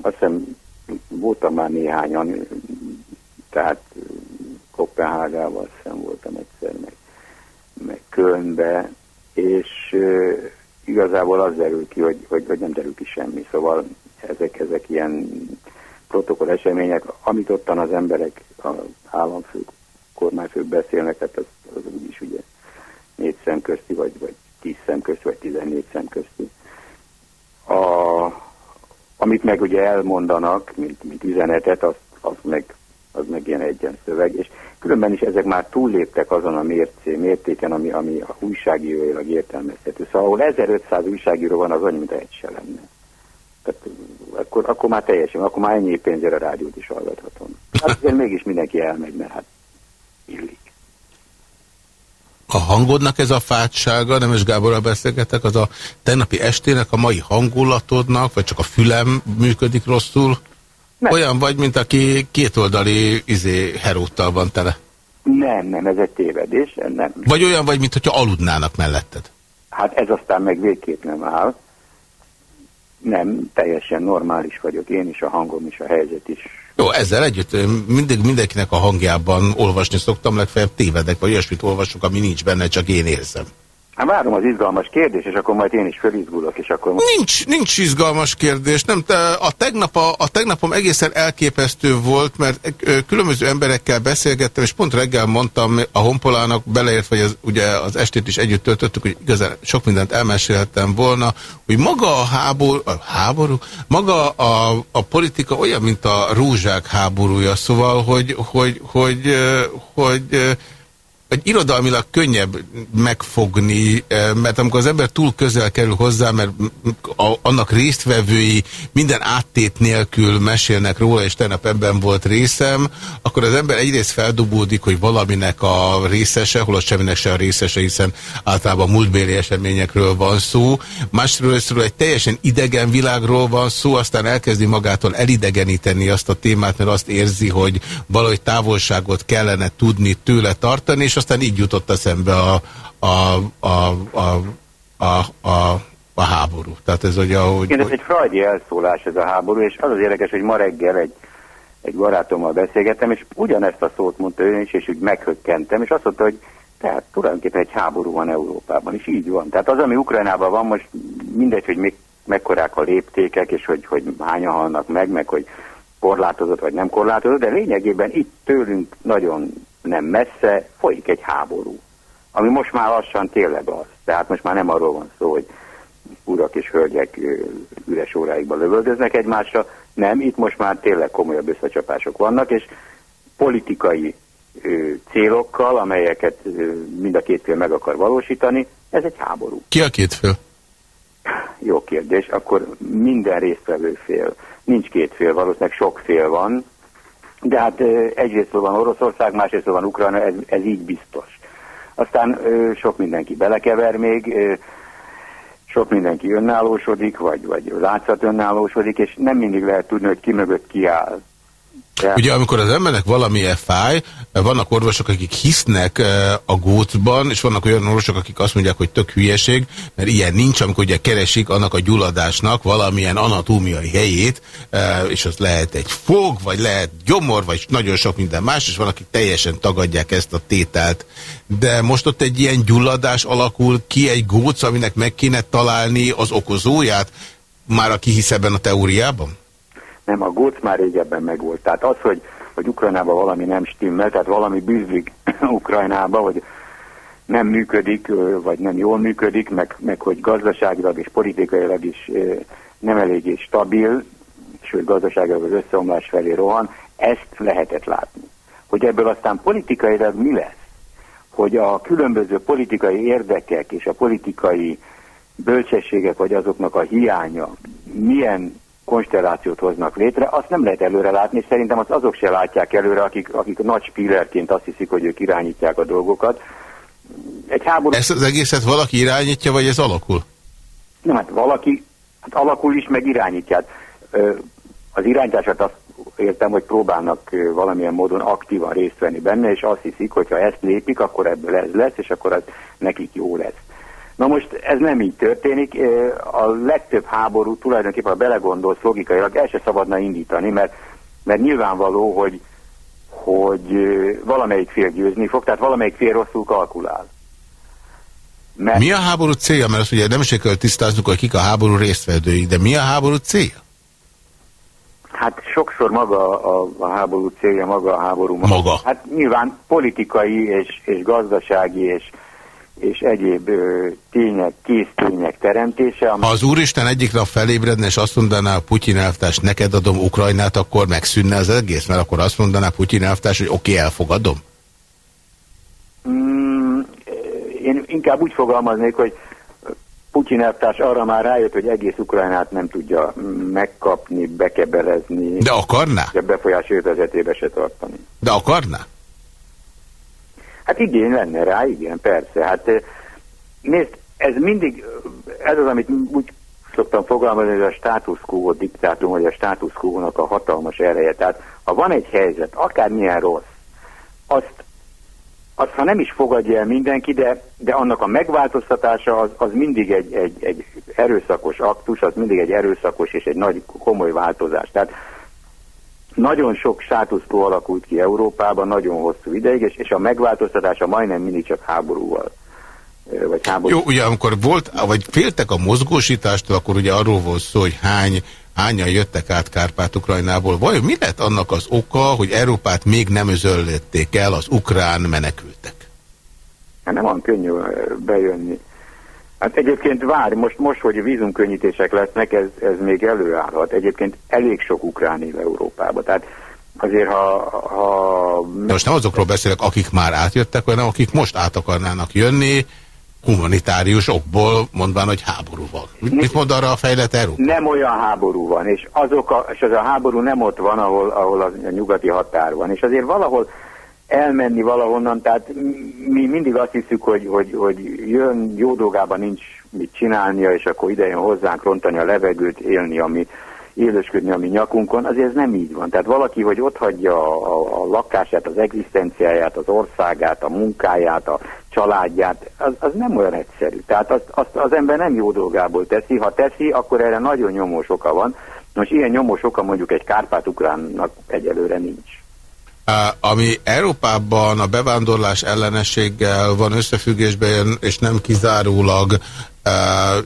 Azt hiszem voltam már néhányan, tehát Kopenhágában azt hiszem voltam egyszer, meg, meg Kölnbe, és igazából az derül ki, hogy, hogy, hogy nem derül ki semmi. Szóval ezek, ezek ilyen protokoll események, amit ottan az emberek, az államfők, kormányfők beszélnek, tehát az, az úgyis ugye négy szem közti, vagy, vagy tíz szem közti, vagy tizennégy szem közti. Amit meg ugye elmondanak, mint, mint üzenetet, az, az, meg, az meg ilyen egyen szöveg, és különben is ezek már túlléptek azon a mércé, mértéken, ami, ami a újságíróilag értelmezhető. Szóval ahol 1500 újságíró van, az annyi, mint egy se lenne. Tehát akkor, akkor már teljesen, akkor már ennyi pénzért a rádiót is hallgathatom. Hát mégis mindenki elmegy, mert hát A hangodnak ez a fátsága, nem is Gáborral beszélgetek, az a tegnapi estének, a mai hangulatodnak, vagy csak a fülem működik rosszul? Nem. Olyan vagy, mint aki kétoldali izé, heróttal van tele. Nem, nem, ez egy tévedés. Nem. Vagy olyan vagy, mint hogyha aludnának melletted. Hát ez aztán meg végképp nem áll. Nem, teljesen normális vagyok, én is, a hangom is, a helyzet is. Jó, ezzel együtt mindig mindenkinek a hangjában olvasni szoktam, legfeljebb tévedek, vagy olyasmit olvasok, ami nincs benne, csak én érzem. Hát várom az izgalmas kérdés, és akkor majd én is felizgulok, és akkor... Nincs, nincs izgalmas kérdés. Nem, a, tegnap a, a tegnapom egészen elképesztő volt, mert különböző emberekkel beszélgettem, és pont reggel mondtam a honpolának, beleért, vagy az, ugye az estét is együtt töltöttük, hogy igazán sok mindent elmesélhettem volna, hogy maga a háború, a háború, maga a, a politika olyan, mint a rózsák háborúja, szóval, hogy, hogy, hogy, hogy, hogy egy irodalmilag könnyebb megfogni, eh, mert amikor az ember túl közel kerül hozzá, mert a, annak résztvevői minden áttét nélkül mesélnek róla, és tegnap ebben volt részem, akkor az ember egyrészt feldobódik, hogy valaminek a részese, holott semminek se a részese, hiszen általában múltbéli eseményekről van szó. Másrésztről egy teljesen idegen világról van szó, aztán elkezdi magától elidegeníteni azt a témát, mert azt érzi, hogy valahogy távolságot kellene tudni tőle tartani, és és aztán így jutott eszembe a, a, a, a, a, a, a háború. Tehát ez ugye, ahogy... Igen, ez egy frajdi elszólás ez a háború, és az az érdekes, hogy ma reggel egy, egy barátommal beszélgettem, és ugyanezt a szót mondta ő is, és úgy meghökkentem, és azt mondta, hogy tehát tulajdonképpen egy háború van Európában, és így van. Tehát az, ami Ukrajnában van, most mindegy, hogy még mekkorák a léptékek, és hogy, hogy hányan halnak meg, meg hogy korlátozott vagy nem korlátozott, de lényegében itt tőlünk nagyon nem messze folyik egy háború, ami most már lassan tényleg az. Tehát most már nem arról van szó, hogy urak és hölgyek üres óráikban lövöldöznek egymásra, Nem, itt most már tényleg komolyabb összecsapások vannak, és politikai célokkal, amelyeket mind a két fél meg akar valósítani, ez egy háború. Ki a két fél? Jó kérdés, akkor minden résztvevő fél. Nincs két fél, valószínűleg sok fél van, de hát egyrészt van Oroszország, másrészt van Ukrajna, ez, ez így biztos. Aztán sok mindenki belekever még, sok mindenki önállósodik, vagy, vagy látszat önállósodik, és nem mindig lehet tudni, hogy ki mögött kiáll. De... Ugye amikor az embernek valamilyen fáj, vannak orvosok, akik hisznek a gócban, és vannak olyan orvosok, akik azt mondják, hogy tök hülyeség, mert ilyen nincs, amikor ugye keresik annak a gyulladásnak valamilyen anatómiai helyét, és az lehet egy fog, vagy lehet gyomor, vagy nagyon sok minden más, és van, akik teljesen tagadják ezt a tételt. De most ott egy ilyen gyulladás alakul ki, egy góc, aminek meg kéne találni az okozóját, már aki hisz ebben a teóriában? Nem, a góc már régebben megvolt. Tehát az, hogy, hogy Ukrajnában valami nem stimmel, tehát valami bűzlik Ukrajnába, hogy nem működik, vagy nem jól működik, meg, meg hogy gazdaságilag és politikailag is nem eléggé stabil, sőt gazdaságilag az összeomlás felé rohan, ezt lehetett látni. Hogy ebből aztán politikailag mi lesz? Hogy a különböző politikai érdekek és a politikai bölcsességek, vagy azoknak a hiánya milyen konstellációt hoznak létre, azt nem lehet előre látni, szerintem azt azok se látják előre, akik, akik nagy spillerként azt hiszik, hogy ők irányítják a dolgokat. Egy háború... Ezt az egészet valaki irányítja, vagy ez alakul? Nem, hát valaki hát alakul is, meg irányítják. Az irányítását azt értem, hogy próbálnak valamilyen módon aktívan részt venni benne, és azt hiszik, hogy ha ezt lépik, akkor ebből ez lesz, és akkor az nekik jó lesz. Na most ez nem így történik. A legtöbb háború tulajdonképpen, ha belegondolsz logikailag, el se szabadna indítani, mert, mert nyilvánvaló, hogy, hogy valamelyik fél győzni fog, tehát valamelyik fél rosszul kalkulál. Mert... Mi a háború célja? Mert azt ugye nem is kell tisztáznunk, hogy kik a háború résztvevői, de mi a háború célja? Hát sokszor maga a, a háború célja, maga a háború maga. maga. Hát nyilván politikai és, és gazdasági és és egyéb ö, tények, kész tények teremtése. Ami... Ha az Úristen egyik nap felébredne, és azt mondaná a Putyin elvtárs, neked adom Ukrajnát, akkor megszűnne az egész? Mert akkor azt mondaná Putyin elvtárs, hogy oké, okay, elfogadom? Mm, én inkább úgy fogalmaznék, hogy Putyin elvtárs arra már rájött, hogy egész Ukrajnát nem tudja megkapni, bekebelezni. De akarná? A befolyás vezetébe se tartani. De akarná? Hát igény lenne rá, igen, persze. Hát nézd, ez mindig, ez az, amit úgy szoktam fogalmazni, hogy a status quo diktátum, vagy a status quo-nak a hatalmas ereje. Tehát ha van egy helyzet, akármilyen rossz, azt, azt ha nem is fogadja el mindenki, de, de annak a megváltoztatása az, az mindig egy, egy, egy erőszakos aktus, az mindig egy erőszakos és egy nagy komoly változás. Tehát nagyon sok státuszkó alakult ki Európában nagyon hosszú ideig, és, és a megváltoztatása majdnem mindig csak háborúval. Vagy háború. Jó, ugye amikor volt, vagy féltek a mozgósítástól, akkor ugye arról volt szó, hogy hány, hányan jöttek át Kárpát-Ukrajnából. Vajon mi lett annak az oka, hogy Európát még nem özöllötték el az ukrán menekültek? Hát nem van könnyű bejönni. Hát egyébként várj, most, most hogy vízumkönnyítések lesznek, ez, ez még előállhat. Egyébként elég sok ukrán él Európába. Tehát azért, ha... ha... Most nem azokról beszélek, akik már átjöttek, hanem akik most át akarnának jönni, humanitárius okból, mondván, hogy háború van. Mit mond arra a fejlett Európa? Nem olyan háború van, és, azok a, és az a háború nem ott van, ahol, ahol a nyugati határ van. És azért valahol elmenni valahonnan, tehát mi mindig azt hiszük, hogy, hogy, hogy jön jó dolgában nincs mit csinálnia, és akkor idejön hozzánk rontani a levegőt, élni, ami élősködni a mi nyakunkon, azért ez nem így van. Tehát valaki, hogy ott hagyja a, a, a lakását, az egzisztenciáját, az országát, a munkáját, a családját, az, az nem olyan egyszerű. Tehát azt, azt az ember nem jó dolgából teszi, ha teszi, akkor erre nagyon nyomós oka van. Most ilyen nyomós oka mondjuk egy Kárpát-Ukránnak egyelőre nincs. Ami Európában a bevándorlás ellenességgel van összefüggésben, és nem kizárólag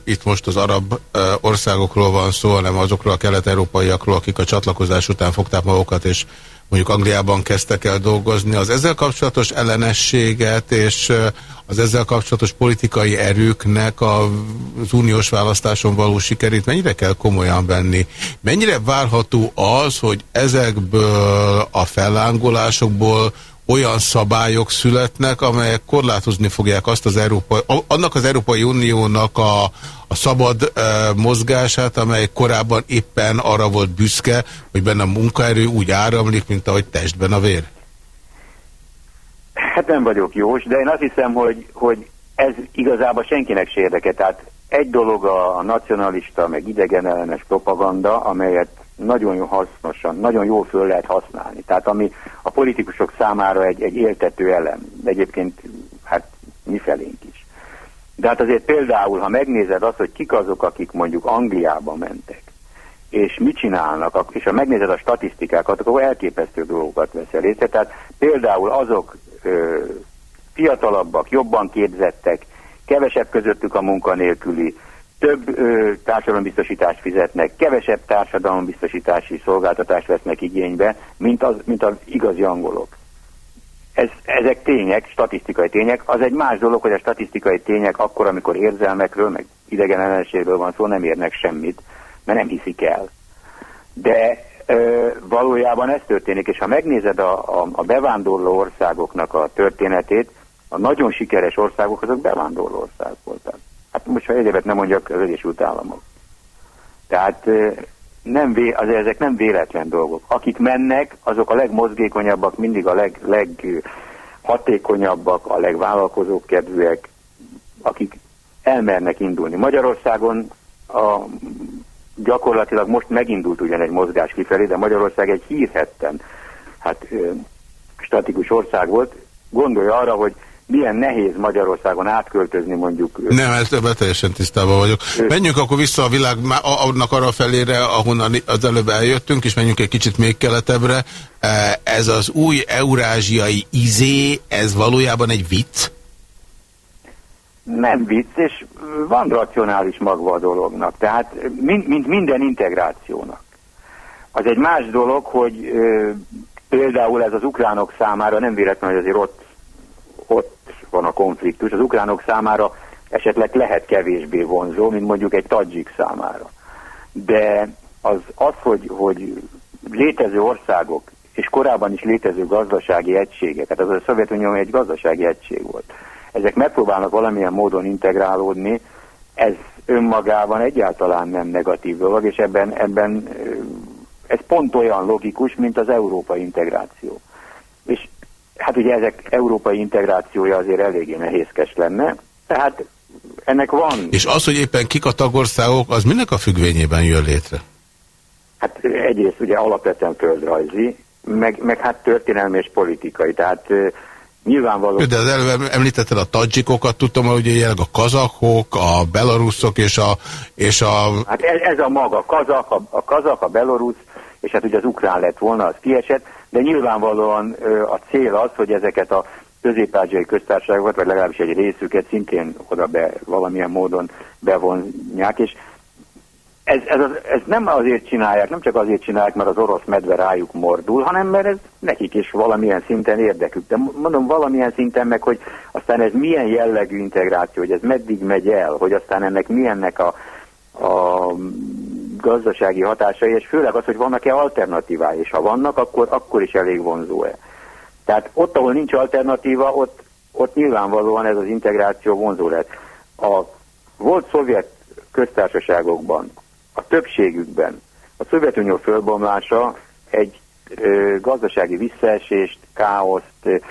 itt most az arab országokról van szó, hanem azokról a kelet-európaiakról, akik a csatlakozás után fogták magukat, és mondjuk Angliában kezdtek el dolgozni, az ezzel kapcsolatos ellenességet és az ezzel kapcsolatos politikai erőknek az uniós választáson való sikerét mennyire kell komolyan venni? Mennyire várható az, hogy ezekből a fellángolásokból olyan szabályok születnek, amelyek korlátozni fogják azt az Európai, annak az Európai Uniónak a, a szabad e, mozgását, amely korábban éppen arra volt büszke, hogy benne a munkaerő úgy áramlik, mint ahogy testben a vér? Hát nem vagyok jós, de én azt hiszem, hogy, hogy ez igazából senkinek se érdeke. Tehát egy dolog a, nacionalista, meg idegenellenes propaganda, amelyet nagyon jó hasznosan, nagyon jól föl lehet használni. Tehát ami a politikusok számára egy, egy éltető elem, egyébként hát mi felénk is. De hát azért például, ha megnézed azt, hogy kik azok, akik mondjuk Angliába mentek, és mit csinálnak, és ha megnézed a statisztikákat, akkor elképesztő dolgokat veszel észre. Tehát például azok ö, fiatalabbak, jobban képzettek, kevesebb közöttük a munkanélküli, több ö, társadalombiztosítást fizetnek, kevesebb társadalombiztosítási szolgáltatást vesznek igénybe, mint az, mint az igazi angolok. Ez, ezek tények, statisztikai tények. Az egy más dolog, hogy a statisztikai tények akkor, amikor érzelmekről, meg idegen ellenségről van szó, nem érnek semmit, mert nem hiszik el. De ö, valójában ez történik, és ha megnézed a, a, a bevándorló országoknak a történetét, a nagyon sikeres országok azok bevándorló országok voltak. Hát most, ha egyébet nem mondjak, az Egyesült Államok. Tehát nem vé, azért ezek nem véletlen dolgok. Akik mennek, azok a legmozgékonyabbak, mindig a leg, leghatékonyabbak, a legvállalkozók kedvűek, akik elmernek indulni. Magyarországon a, gyakorlatilag most megindult ugyan egy mozgás kifelé, de Magyarország egy hírhetten hát, statikus ország volt. Gondolja arra, hogy milyen nehéz Magyarországon átköltözni mondjuk. Nem, ebben teljesen tisztában vagyok. Menjünk akkor vissza a világ annak arra felére, ahonnan az előbb eljöttünk, és menjünk egy kicsit még keletebbre. E, ez az új eurázsiai izé, ez valójában egy vicc? Nem vicc, és van racionális magva a dolognak. Tehát mint, mint minden integrációnak. Az egy más dolog, hogy ö, például ez az ukránok számára nem véletlen, hogy azért ott, ott van a konfliktus. Az ukránok számára esetleg lehet kevésbé vonzó, mint mondjuk egy tadzsik számára. De az, az hogy, hogy létező országok, és korábban is létező gazdasági egységek, tehát az a Szovjetunió egy gazdasági egység volt, ezek megpróbálnak valamilyen módon integrálódni, ez önmagában egyáltalán nem negatív dolog, és ebben, ebben ez pont olyan logikus, mint az európai integráció. És hát ugye ezek európai integrációja azért eléggé nehézkes lenne, tehát ennek van... És az, hogy éppen kik a tagországok, az minek a függvényében jön létre? Hát egyrészt ugye alapvetően földrajzi, meg, meg hát történelmi és politikai, tehát nyilvánvaló... De az előbb említetted a tadzsikokat, tudtam, hogy ugye a kazakok, a beloruszok és a... És a... Hát ez, ez a maga, a kazak, a, a kazak, a belorusz, és hát ugye az ukrán lett volna, az kiesett, de nyilvánvalóan a cél az, hogy ezeket a közép-ázsiai köztársaságokat, vagy legalábbis egy részüket szintén oda be, valamilyen módon bevonják, és ez, ez, az, ez nem azért csinálják, nem csak azért csinálják, mert az orosz medve rájuk mordul, hanem mert ez nekik is valamilyen szinten érdekük. De mondom valamilyen szinten meg, hogy aztán ez milyen jellegű integráció, hogy ez meddig megy el, hogy aztán ennek milyennek a, a gazdasági hatásai, és főleg az, hogy vannak-e alternatívái, és ha vannak, akkor, akkor is elég vonzó-e. Tehát ott, ahol nincs alternatíva, ott, ott nyilvánvalóan ez az integráció vonzó lett. A volt szovjet köztársaságokban, a többségükben a Szovjetunió fölbomlása egy ö, gazdasági visszaesést, káoszt,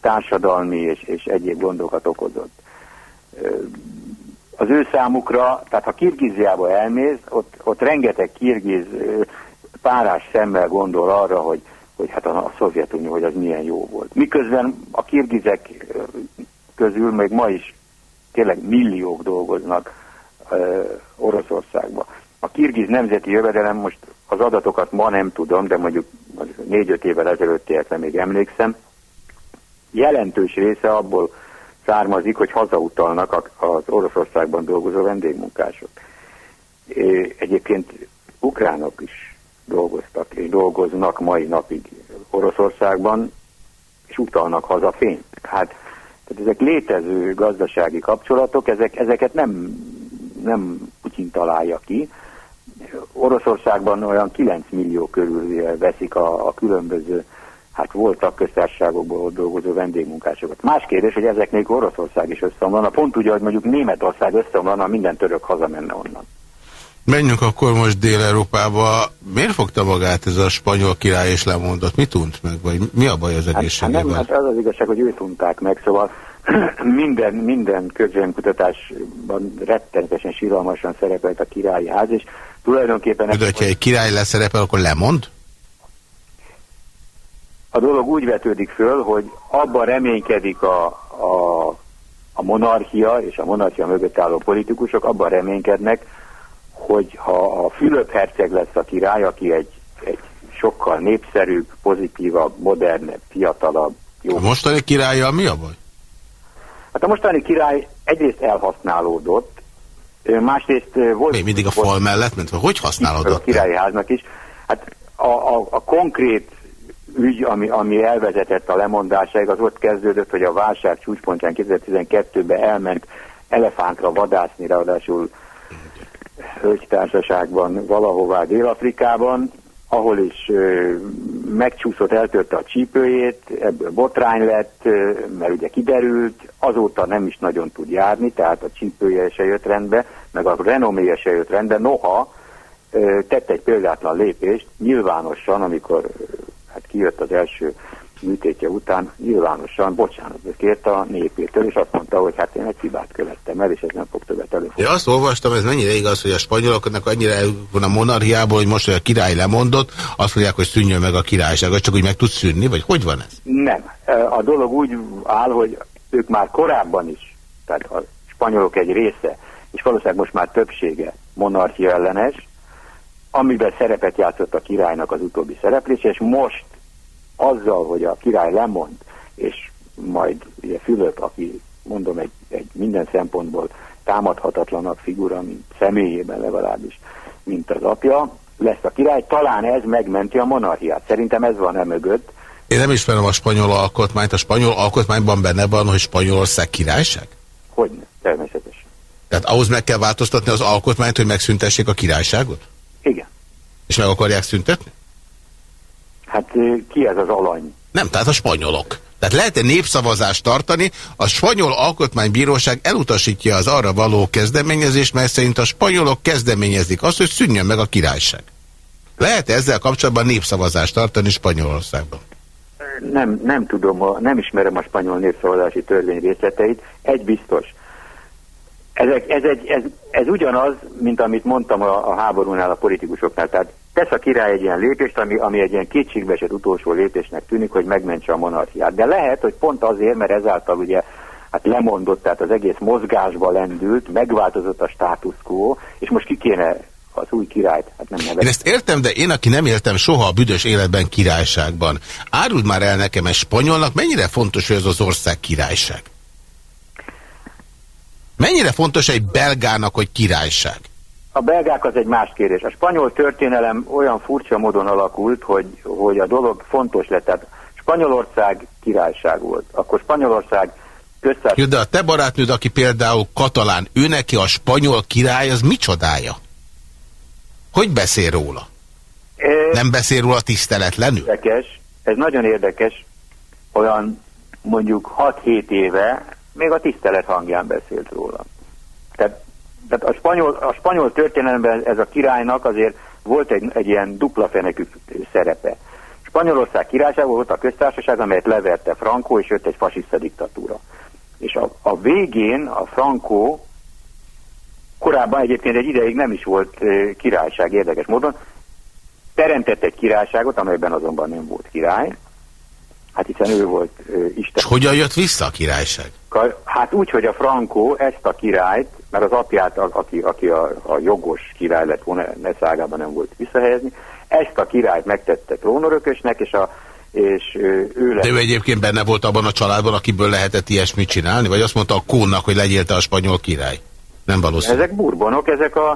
társadalmi és, és egyéb gondokat okozott. Ö, az ő számukra, tehát ha Kirgiziába elmész, ott, ott rengeteg kirgiz párás szemmel gondol arra, hogy, hogy hát a, a Szovjetunió, hogy az milyen jó volt. Miközben a kirgizek közül még ma is tényleg milliók dolgoznak uh, Oroszországba. A kirgiz nemzeti jövedelem, most az adatokat ma nem tudom, de mondjuk négy-öt évvel ezelőttiekre még emlékszem, jelentős része abból származik, hogy hazautalnak az Oroszországban dolgozó vendégmunkások. Egyébként ukránok is dolgoztak és dolgoznak mai napig Oroszországban, és utalnak haza fényt. Hát tehát ezek létező gazdasági kapcsolatok, ezek, ezeket nem, nem Putyin találja ki. Oroszországban olyan 9 millió körül veszik a, a különböző, hát voltak köztársaságokból dolgozó vendégmunkásokat. Más kérdés, hogy ezeknek Oroszország is összeomlana, pont úgy, hogy mondjuk Németország összeomlana, minden török hazamenne onnan. Menjünk akkor most Dél-Európába. Miért fogta magát ez a spanyol király és lemondott? Mi tunt meg? Vagy mi a baj az? Hát, hát nem, hát az az igazság, hogy ő tunták meg, szóval minden, minden közvélemkutatásban rettenetesen síralmasan szerepelt a királyi ház, és tulajdonképpen... De, hogyha egy király leszerepel, akkor lemond? A dolog úgy vetődik föl, hogy abban reménykedik a, a, a monarchia és a monarchia mögött álló politikusok, abban reménykednek, hogy ha a Fülöp herceg lesz a király, aki egy, egy sokkal népszerűbb, pozitívabb, modernebb, fiatalabb, jó. A mostani királya mi a baj? Hát a mostani király egyrészt elhasználódott, másrészt volt... Még mindig a fal mellett, mint hogy használódott? A királyi háznak is. Hát a, a, a konkrét ügy, ami, ami elvezetett a lemondásáig, az ott kezdődött, hogy a válság csúcspontján 2012-ben elment elefántra vadászni, ráadásul hölgytársaságban valahová Dél-Afrikában, ahol is ö, megcsúszott, eltörte a csípőjét, ebből botrány lett, ö, mert ugye kiderült, azóta nem is nagyon tud járni, tehát a csípője se jött rendbe, meg a renoméje se jött rendbe, noha ö, tett egy példátlan lépést, nyilvánosan, amikor hát kijött az első műtétje után nyilvánosan bocsánatot kért a népétől, és azt mondta, hogy hát én egy hibát követtem el, és ez nem fog többet előfordulni. Én azt olvastam, ez mennyire igaz, hogy a spanyoloknak annyira van a monarchiából, hogy most, hogy a király lemondott, azt mondják, hogy szűnjön meg a királyság, csak úgy meg tud szűnni, vagy hogy van ez? Nem. A dolog úgy áll, hogy ők már korábban is, tehát a spanyolok egy része, és valószínűleg most már többsége monarchia ellenes, amiben szerepet játszott a királynak az utóbbi szereplés, és most azzal, hogy a király lemond, és majd ugye Fülöp, aki mondom egy, egy minden szempontból támadhatatlanabb figura, mint személyében legalábbis, mint az apja, lesz a király, talán ez megmenti a monarchiát. Szerintem ez van e mögött. Én nem ismerem a spanyol alkotmányt. A spanyol alkotmányban benne van, hogy Spanyolország királyság? Hogy természetesen. Tehát ahhoz meg kell változtatni az alkotmányt, hogy megszüntessék a királyságot? Igen. És meg akarják szüntetni? Hát ki ez az alany? Nem, tehát a spanyolok. Tehát lehet-e népszavazást tartani, a spanyol alkotmánybíróság elutasítja az arra való kezdeményezést, mert szerint a spanyolok kezdeményezik azt, hogy szűnjön meg a királyság. lehet -e ezzel kapcsolatban népszavazást tartani Spanyolországban? Nem, nem tudom, nem ismerem a spanyol népszavazási törvény részleteit. Egy biztos. Ezek, ez, egy, ez, ez ugyanaz, mint amit mondtam a, a háborúnál a politikusoknál. Tehát tesz a király egy ilyen lépést, ami, ami egy ilyen kétségbeesett utolsó lépésnek tűnik, hogy megmentse a monarchiát. De lehet, hogy pont azért, mert ezáltal ugye hát lemondott, tehát az egész mozgásba lendült, megváltozott a status quo, és most ki kéne az új királyt, hát nem. Én ezt értem, de én, aki nem éltem soha a büdös életben királyságban, áruld már el nekem egy spanyolnak, mennyire fontos, hogy ez az ország királyság? Mennyire fontos egy belgának, hogy királyság? A belgák az egy más kérdés. A spanyol történelem olyan furcsa módon alakult, hogy, hogy a dolog fontos lett. Tehát Spanyolország királyság volt. Akkor Spanyolország köztársaság... Jó, de a te barátnőd, aki például katalán, ő neki a spanyol király, az micsodája? Hogy beszél róla? E... Nem beszél róla tiszteletlenül? Érdekes, ez nagyon érdekes. Olyan mondjuk 6-7 éve még a tisztelet hangján beszélt róla. Tehát tehát a spanyol, a spanyol történelemben ez a királynak azért volt egy, egy ilyen dupla fenekű szerepe. Spanyolország királyság volt a köztársaság, amelyet leverte Franco, és jött egy fasiszta diktatúra. És a, a végén a Franco korábban egyébként egy ideig nem is volt királyság érdekes módon, teremtett egy királyságot, amelyben azonban nem volt király, hát hiszen ő volt Isten. És hogyan jött vissza a királyság? Hát úgy, hogy a Franco ezt a királyt mert az apját, aki, aki a, a jogos király lett volna, szágában nem volt visszahelyezni, ezt a királyt megtette trónörökösnek, és a és ő lett... De ő egyébként benne volt abban a családban, akiből lehetett ilyesmit csinálni? Vagy azt mondta a kónnak, hogy legyél te a spanyol király? Nem valószínű. Ezek burbonok, ezek a,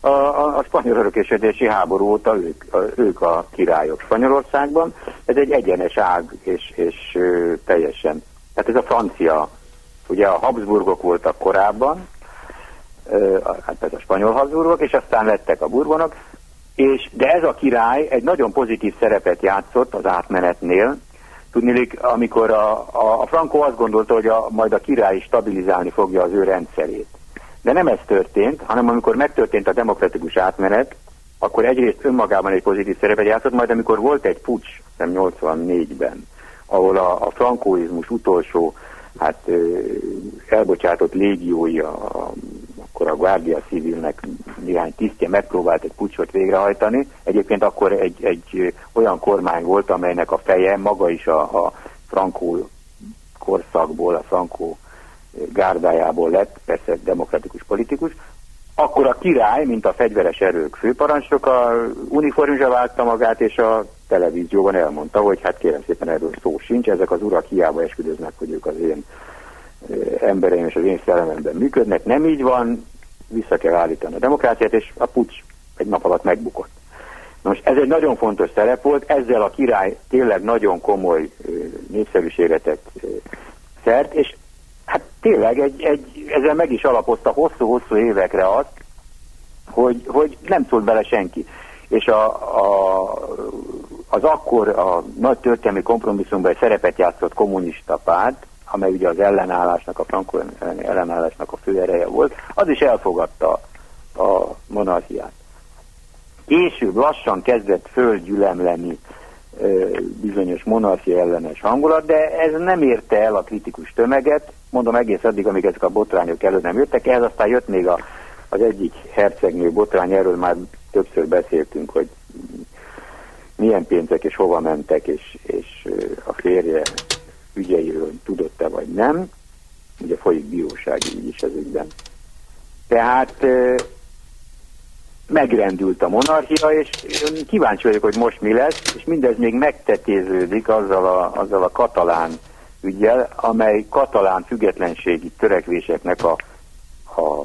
a, a, a spanyol örökösödési háború óta ők a, ők a királyok Spanyolországban, ez egy egyenes ág, és, és ö, teljesen. Tehát ez a francia, ugye a Habsburgok voltak korábban, hát ez a spanyol Habsburgok, és aztán lettek a Bourbonok, és, de ez a király egy nagyon pozitív szerepet játszott az átmenetnél, Tudnélik, amikor a, a, a Franco azt gondolta, hogy a, majd a király stabilizálni fogja az ő rendszerét. De nem ez történt, hanem amikor megtörtént a demokratikus átmenet, akkor egyrészt önmagában egy pozitív szerepet játszott, majd amikor volt egy pucs, nem 84-ben, ahol a, a frankóizmus utolsó hát elbocsátott légiói, a Guardia Civilnek néhány tisztje megpróbált egy pucsot végrehajtani. Egyébként akkor egy, egy olyan kormány volt, amelynek a feje maga is a, a frankó korszakból, a frankó gárdájából lett, persze demokratikus politikus, akkor a király, mint a fegyveres erők főparancsnoka, uniformizsa válta magát, és a televízióban elmondta, hogy hát kérem szépen erről szó sincs, ezek az urak hiába esküdöznek, hogy ők az én embereim és az én szellememben működnek, nem így van, vissza kell állítani a demokráciát, és a pucs egy nap alatt megbukott. Most ez egy nagyon fontos szerep volt, ezzel a király tényleg nagyon komoly népszerűséget tett szert, és hát tényleg egy, egy, ezzel meg is alapozta hosszú-hosszú évekre azt, hogy, hogy nem szólt bele senki. És a, a, az akkor a nagy történelmi kompromisszumban egy szerepet játszott kommunista párt, amely ugye az ellenállásnak, a frankó ellenállásnak a főereje volt, az is elfogadta a monarchiát. Később lassan kezdett földgyülemleni bizonyos monarchia ellenes hangulat, de ez nem érte el a kritikus tömeget, mondom egész addig, amíg ezek a botrányok elő nem jöttek, ehhez aztán jött még a, az egyik hercegnő botrány, erről már többször beszéltünk, hogy milyen pénzek és hova mentek, és, és a férje ügyeiről tudott-e vagy nem. Ugye folyik bírósági ügy is ez ügyben. Tehát megrendült a monarchia, és kíváncsi vagyok, hogy most mi lesz, és mindez még megtetéződik azzal a, azzal a katalán ügyel, amely katalán függetlenségi törekvéseknek a, a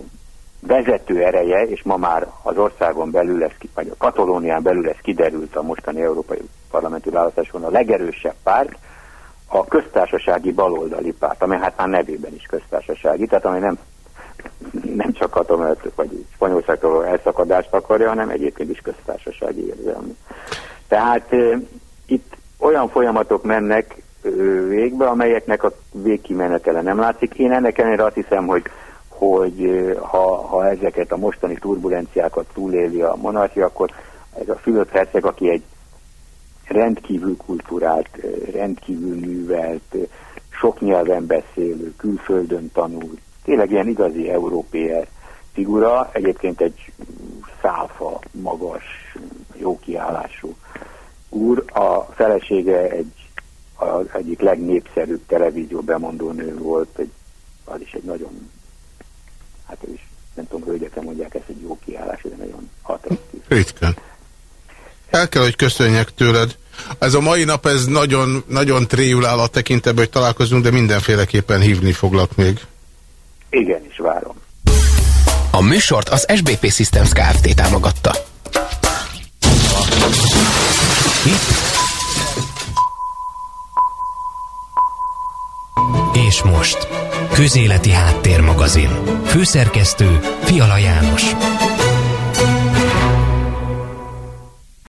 vezető ereje, és ma már az országon belül lesz, vagy a Katalónián belül lesz kiderült a mostani európai parlamenti választáson a legerősebb párt, a köztársasági baloldali párt, amely hát már nevében is köztársasági, tehát amely nem, nem csak katonált vagy Spanyolországtól elszakadást akarja, hanem egyébként is köztársasági érzelmű. Tehát e, itt olyan folyamatok mennek e, végbe, amelyeknek a végkimenetele nem látszik. Én ennek ellenére azt hiszem, hogy hogy ha, ha ezeket a mostani turbulenciákat túléli a monarchia, akkor ez a Fülöp Herceg, aki egy rendkívül kulturált, rendkívül művelt, sok nyelven beszélő, külföldön tanult, tényleg ilyen igazi európér figura, egyébként egy szálfa, magas, jó kiállású úr. A felesége egy az egyik legnépszerűbb televízió bemondó nő volt, egy, az is egy nagyon, hát ő is, nem tudom, hölgyekre mondják ezt egy jó kiállás, de nagyon attraktív. Ritkán. El kell, hogy köszönjek tőled. Ez a mai nap, ez nagyon, nagyon tréjul áll a tekintetben, hogy találkozunk, de mindenféleképpen hívni foglak még. Igen, is várom. A műsort az SBP Systems Kft. támogatta. És most, Közéleti Háttérmagazin. Főszerkesztő Fiala János.